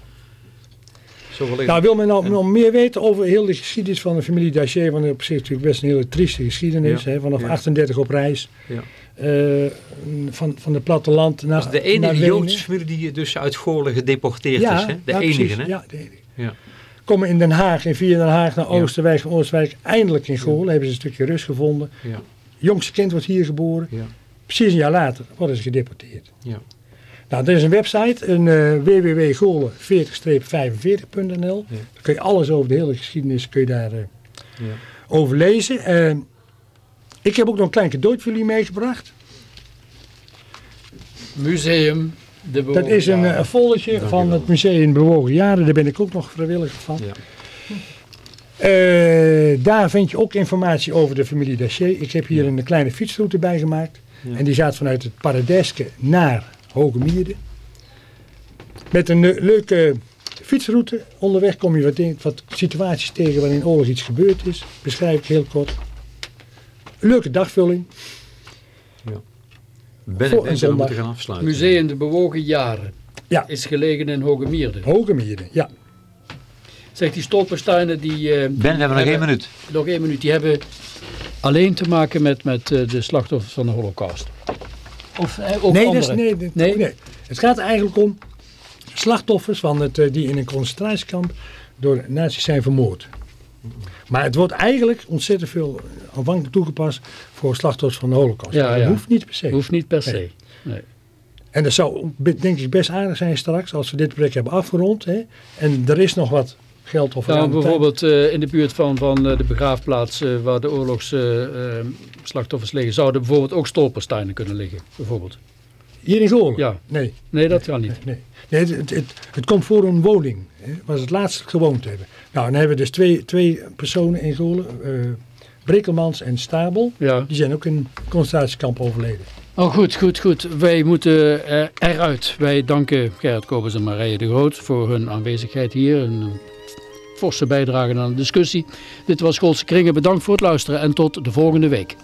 Zoveel. Nou, wil men nou nog meer weten over heel de geschiedenis van de familie Dacier? Want op zich natuurlijk best een hele trieste geschiedenis. Ja. Hè? Vanaf Ja. 38 op reis. Ja. Eh, van, van het platteland naar Dat is de naar enige. Joodse familie die dus uit Goorlen gedeporteerd ja, is. Hè? De ja, enige, hè? Ja, de enige. Ja. Komen in Den Haag en via Den Haag naar. Oosterwijk. Van Oosterwijk eindelijk in Goorlen. Hebben ze een stukje rust gevonden. Ja. Jongste kind wordt hier geboren. Ja. Precies een jaar later worden ze gedeporteerd. Ja. Nou, er is een website, een uh, www.goorlen40-45.nl. Ja. Daar kun je alles over de hele geschiedenis kun je daar eh, Ja. over lezen. Eh, ik heb ook nog een klein cadeautje voor jullie meegebracht. Museum. Dat is een, eh, foldetje Dank van het Museum Bewogen Jaren. Daar ben ik ook nog vrijwilliger van. Ja. Eh, daar vind je ook informatie over de familie Dacier. Ik heb hier Ja. een kleine fietsroute bij gemaakt. Ja. En die gaat vanuit het Paradeske naar Hogemeerde. Met een le- leuke fietsroute. Onderweg kom je wat, wat situaties tegen waarin oorlog iets gebeurd is. Beschrijf ik heel kort. Leuke dagvulling. Ben ik denk moeten gaan afsluiten. Museum de Bewogen Jaren. Ja. Is gelegen in Hogemeerde. Hogemeerde, ja. Zegt die stolpersteinen die... eh, Ben, we hebben nog één minuut. Nog één minuut. Die hebben alleen te maken met, met eh, de slachtoffers van de holocaust. Of, eh, of nee, andere. is, nee, dit- Nee? nee. Het gaat eigenlijk om slachtoffers van het, eh, die in een concentratiekamp door nazi's zijn vermoord. Maar het wordt eigenlijk ontzettend veel aanvankelijk toegepast voor slachtoffers van de holocaust. Ja, dat ja. hoeft niet per se. Hoeft niet per se. Nee. Nee. En dat zou denk ik best aardig zijn straks als we dit project hebben afgerond. Hè, en er is nog wat geld of Nou, bijvoorbeeld eh, in de buurt van, van eh, de begraafplaats eh, waar de oorlogsslachtoffers liggen, zouden bijvoorbeeld ook stolpersteinen kunnen liggen. Bijvoorbeeld. Hier in Goorlen? Ja. Nee. Nee, dat kan niet. Nee, nee het, het, het, het komt voor een woning. Hè, waar ze het laatst gewoond hebben. Nou, dan hebben we dus twee, twee personen in Goorlen. eh Brekelmans en Stabel. Ja. Die zijn ook in concentratiekamp overleden. Oh, goed, goed, goed. Wij moeten eh, eruit. Wij danken Gerrit Kobus en Marije de Groot voor hun aanwezigheid hier. Een forse bijdrage aan de discussie. Dit was Schoolse Kringen. Bedankt voor het luisteren en tot de volgende week.